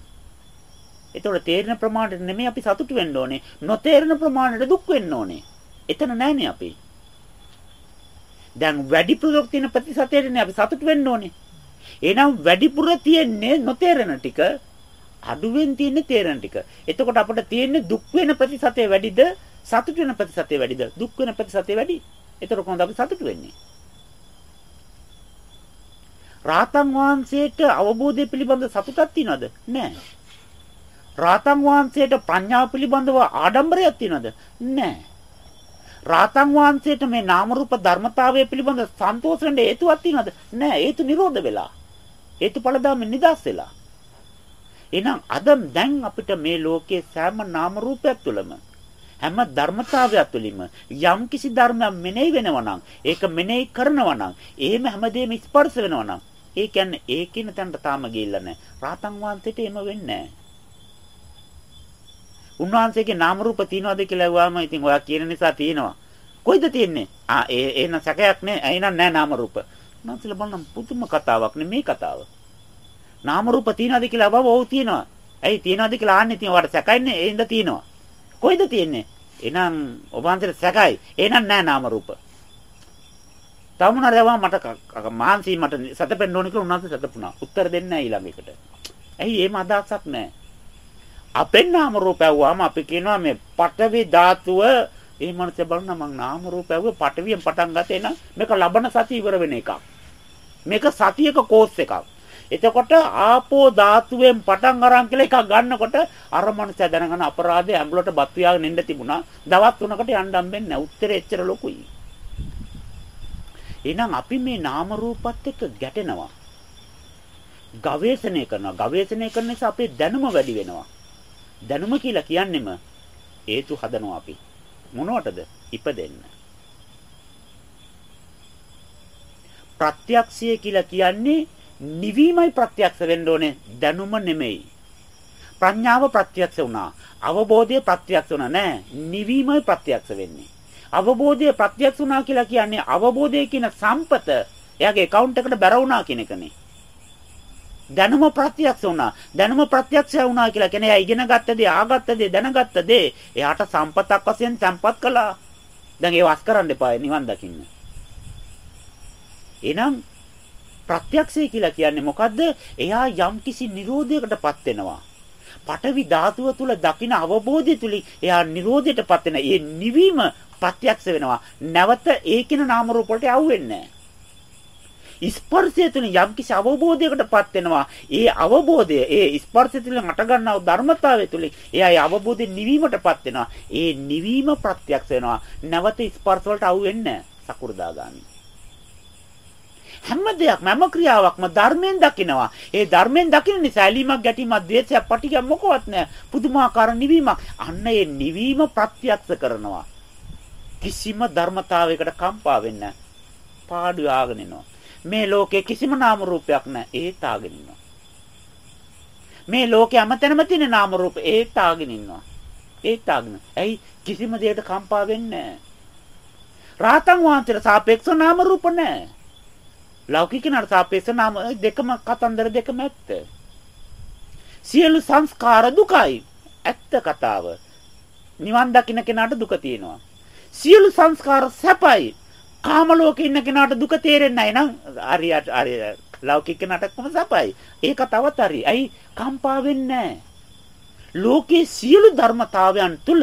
එතකොට තේරෙන ප්‍රමාණයට නෙමෙයි අපි සතුටු වෙන්න ඕනේ නොතේරෙන ප්‍රමාණයට දුක් වෙන්න ඕනේ එතන නැහනේ අපි දැන් වැඩිපුරක් තියෙන ප්‍රතිශතයටනේ අපි සතුටු වෙන්න ඕනේ එහෙනම් වැඩිපුර තියෙන්නේ නොතේරෙන ටික අඩුවෙන් තියෙන්නේ තේරෙන ටික එතකොට අපිට තියෙන්නේ දුක් වෙන ප්‍රතිශතය වැඩිද සතුටු වෙන ප්‍රතිශතය වැඩිද දුක් වෙන ප්‍රතිශතය වැඩි එතකොට කොහොමද අපි සතුටු වෙන්නේ රාතන් වහන්සේට අවබෝධය පිළිබඳ සතුටක් තියනවද? නැහැ. රාතන් වහන්සේට ප්‍රඥාව පිළිබඳව ආඩම්බරයක් තියනවද? නැහැ. රාතන් වහන්සේට මේ නාම රූප ධර්මතාවය පිළිබඳ සන්තෝෂ වෙන්න හේතුවක් තියනවද? නැහැ. හේතු නිරෝධ වෙලා. හේතුඵල ධර්ම නිදාස් වෙලා. එහෙනම් අද දැන් අපිට මේ ලෝකයේ සෑම නාම රූපයක් තුළම හැම ධර්මතාවයක් තුළින්ම යම් කිසි ධර්මයක් මෙනෙහි වෙනවා නම් ඒක මෙනෙහි කරනවා නම් එහෙම හැමදේම ස්පර්ශ වෙනවා නම් ඒ කියන්නේ ඒ කියන තැනට තාම ගිහිල්ලා නැහැ. රාතන් වහන්සේට එම වෙන්නේ නැහැ. උන්වහන්සේගේ නාම රූප තියනවාද කියලා අහුවාම ඉතින් ඔයා කියන නිසා තියෙනවා. කොයිද තියෙන්නේ? ආ ඒ එන සැකයක් නෑ. එහෙනම් නෑ නාම රූප. උන්වහන්සේලා බලන්න පුදුම කතාවක් නේ මේ කතාව. නාම රූප තියනවාද කියලා අහුවාම ඔව් තියෙනවා. ඇයි තියනවාද කියලා ආන්නේ ඉතින් ඔයාට සැකයින්නේ ඒ හින්දා තියෙනවා. කොයිද තියෙන්නේ? එහෙනම් ඔබ වහන්සේට සැකයි. එහෙනම් නෑ නාම රූප. තව මොනවාද යවම මට මාන්සි මට සතපෙන්න ඕන කියලා උන්වහන්සේ සතපුණා. උත්තර දෙන්නේ නැහැ ඊළඟ එකට. ඇයි එහෙම අදහසක් නැහැ. අපෙන් නාම රූප ඇව්වාම අපි කියනවා මේ පඨවි ධාතුව ඒ මනස බලන මං නාම රූප ඇව්ව පඨවියෙන් පටන් ගත්තේ නම් මේක ලබන සතිය ඉවර වෙන එකක්. මේක සතියක කෝස් එකක්. එතකොට ආපෝ ධාතුවෙන් පටන් අරන් කියලා එකක් ගන්නකොට අර මනස දැනගෙන අපරාධේ ඇඹුලට බත් වියාගෙන ඉන්න තිබුණා. දවස් 3කට යන්න හම්බෙන්නේ නැහැ. උත්තරේ එච්චර ලොකුයි. එහෙනම් අපි මේ නාම රූපත් එක්ක ගැටෙනවා. ගවේෂණය කරනවා. ගවේෂණය කරන නිසා අපේ දැනුම වැඩි වෙනවා. දැනුම කියලා කියන්නෙම හේතු හදනවා අපි. මොනවටද? ඉපදෙන්න. ප්‍රත්‍යක්ෂය කියලා කියන්නේ නිවීමයි ප්‍රත්‍යක්ෂ වෙන්න ඕනේ දැනුම නෙමෙයි. ප්‍රඥාව ප්‍රත්‍යක්ෂ වුණා. අවබෝධය ප්‍රත්‍යක්ෂ වුණා නෑ. නිවීමයි ප්‍රත්‍යක්ෂ වෙන්නේ. අවබෝධය ප්‍රත්‍යක්ෂ වුණා කියලා කියන්නේ අවබෝධය කියන සම්පත එයාගේ account එකට බැර වුණා කියන එකනේ. දැනුම ප්‍රත්‍යක්ෂ වුණා. දැනුම ප්‍රත්‍යක්ෂ වුණා කියලා කියන්නේ එයා ඉගෙන ගත්ත දේ, ආගත්ත දේ, දැනගත්ත දේ එයාට සම්පතක් වශයෙන් තැම්පත් කළා. දැන් ඒව අස් කරන්න එපා නිවන් දකින්න. එහෙනම් ප්‍රත්‍යක්ෂය කියලා කියන්නේ මොකද්ද? එයා යම්කිසි නිරෝධයකටපත් වෙනවා. පඨවි ධාතුව තුල දකින අවබෝධය තුලින් එයා නිරෝධයටපත් වෙන. ඒ නිවීම ප්‍රත්‍යක්ෂ වෙනවා. නැවත ඒකින නාම රූප වලට යවෙන්නේ ස්පර්ශය තුළින් යම්කිසි අවබෝධයකටපත් වෙනවා. ඒ අවබෝධය, ඒ ස්පර්ශය තුළින් අට ගන්නා ධර්මතාවය තුළින් එයා ඒ අවබෝධයෙන් නිවීමටපත් වෙනවා. ඒ නිවීම ප්‍රත්‍යක්ෂ වෙනවා. නැවත ස්පර්ශ වලට අවු වෙන්නේ සකු르දාගාමි. හැම දෙයක්ම හැම ක්‍රියාවක්ම ධර්මයෙන් දකිනවා. ඒ ධර්මයෙන් දකින නිසා ඇලීමක් ගැටීමක් ද්වේෂයක් පටිඝයක් මොකවත් නැහැ. පුදුමාකාර නිවීමක්. අන්න ඒ නිවීම ප්‍රත්‍යක්ෂ කරනවා. කිසිම ධර්මතාවයකට කම්පා වෙන්නේ පාඩු ආගෙන ඉනවා. මේ ලෝකේ කිසිම නාම රූපයක් නැහැ. ඒත් ආගෙන ඉන්නවා. මේ ලෝකේ හැමතැනම තියෙන නාම රූප ඒත් ආගෙන ඉන්නවා. ඒත් ආගෙන. ඇයි කිසිම දෙයකට කම්පා වෙන්නේ නැහැ. රාතන් වහන්සේට සාපේක්ෂව නාම රූප නැහැ. ලෞකිකනට සාපේක්ෂව නාම දෙකම කතන්දර දෙකම ඇත්ත. සියලු සංස්කාර දුකයි. ඇත්ත කතාව. නිවන් දකින්න කෙනාට දුක තියෙනවා. සියලු සංස්කාර සැපයි. කාම ලෝකේ ඉන්න කෙනාට දුක තේරෙන්නේ නැහැ නං. හරියට හරි ලෞකික කෙනාටම සැපයි. ඒක තවත් හරි. ඇයි කම්පා වෙන්නේ ලෝකේ සියලු ධර්මතාවයන් තුල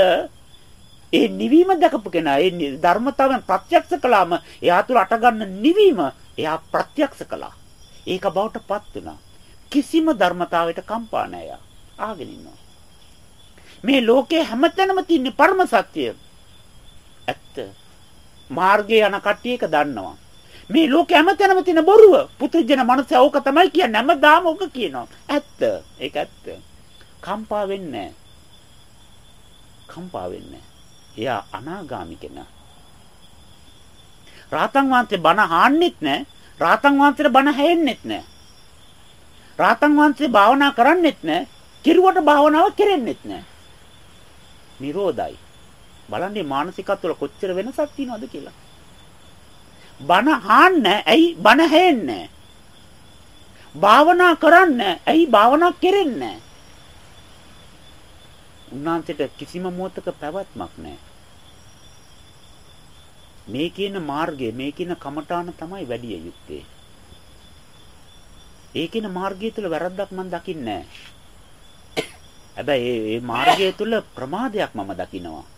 ඒ නිවීම දැකපු කෙනා ඒ ධර්මතාවයන් ප්‍රත්‍යක්ෂ කළාම එයා තුල අටගන්න නිවීම එයා ප්‍රත්‍යක්ෂ කළා. ඒක බවටපත් වුණා. කිසිම ධර්මතාවයකට කම්පා නැහැ ආගෙන ඉන්නවා. මේ ලෝකේ හැමතැනම තියෙන පරම සත්‍ය ඇත්ත. මාර්ගයේ යන කට්ටිය ඒක දන්නවා. මේ ලෝකේ හැමතැනම තියෙන බොරුව පුදුජන මනස ඕක තමයි කියන්නේ හැමදාම ඕක කියනවා. ඇත්ත. ඒක ඇත්ත. කම්පා වෙන්නේ නැහැ. කම්පා වෙන්නේ නැහැ. එයා අනාගාමි කෙනා. රාතන් වහන්සේ බණ අහන්නෙත් නැහැ. රාතන් වහන්සේට බණ හැෙන්නෙත් නැහැ. රාතන් වහන්සේ භාවනා කරන්නෙත් නැහැ. කිරුවට භාවනාව කෙරෙන්නෙත් නැහැ. නිරෝධයි. බලන්නේ මානසිකත්ව වල කොච්චර වෙනසක් තියෙනවද කියලා. බණ අහන්න ඇයි බණ හැෙන්නේ භාවනා කරන්න ඇයි භාවනා කෙරෙන්නේ උන්වහන්සේට කිසිම මොහතක පැවැත්මක් නැහැ. මේ කියන මාර්ගය මේ කියන කමඨාන තමයි වැඩි යුත්තේ. ඒ කියන මාර්ගය තුල වැරද්දක් මම දකින්නේ හැබැයි මේ මාර්ගය තුල ප්‍රමාදයක් මම දකිනවා.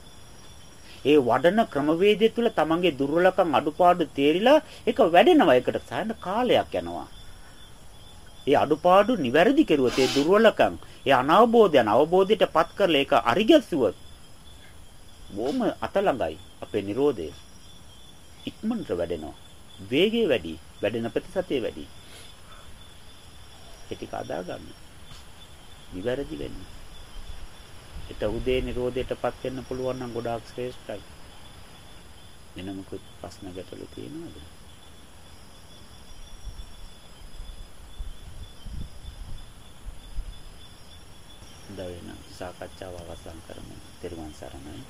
ඒ වඩන ක්‍රමවේදය තුල තමන්ගේ දුර්වලකම් අඩුපාඩු තේරිලා ඒක වැඩෙනවා. ඒකට සෑහෙන කාලයක් යනවා. ඒ අඩුපාඩු නිවැරදි කෙරුවොත් ඒ දුර්වලකම් ඒ අනවබෝධයන් අවබෝධයටපත් කරලා ඒක අරිගැස්සුවොත් බොහොම අතලඟයි අපේ Nirodhe. ඉක්මනට වැඩෙනවා. වේගය වැඩි වැඩෙන ප්‍රතිශතය වැඩි. ඒ ටික අදා ගන්න නිවැරදි වෙන්න. ඒත උදේ Nirodheටපත් වෙන්න පුළුවන් නම් ගොඩාක් ශ්‍රේෂ්ඨයි වෙන මොකද ප්‍රශ්න ගැටලු තියෙනවද හොඳ වෙන සාකච්ඡාව අවසන් කරමු. ත්‍රිවන් සරණයි.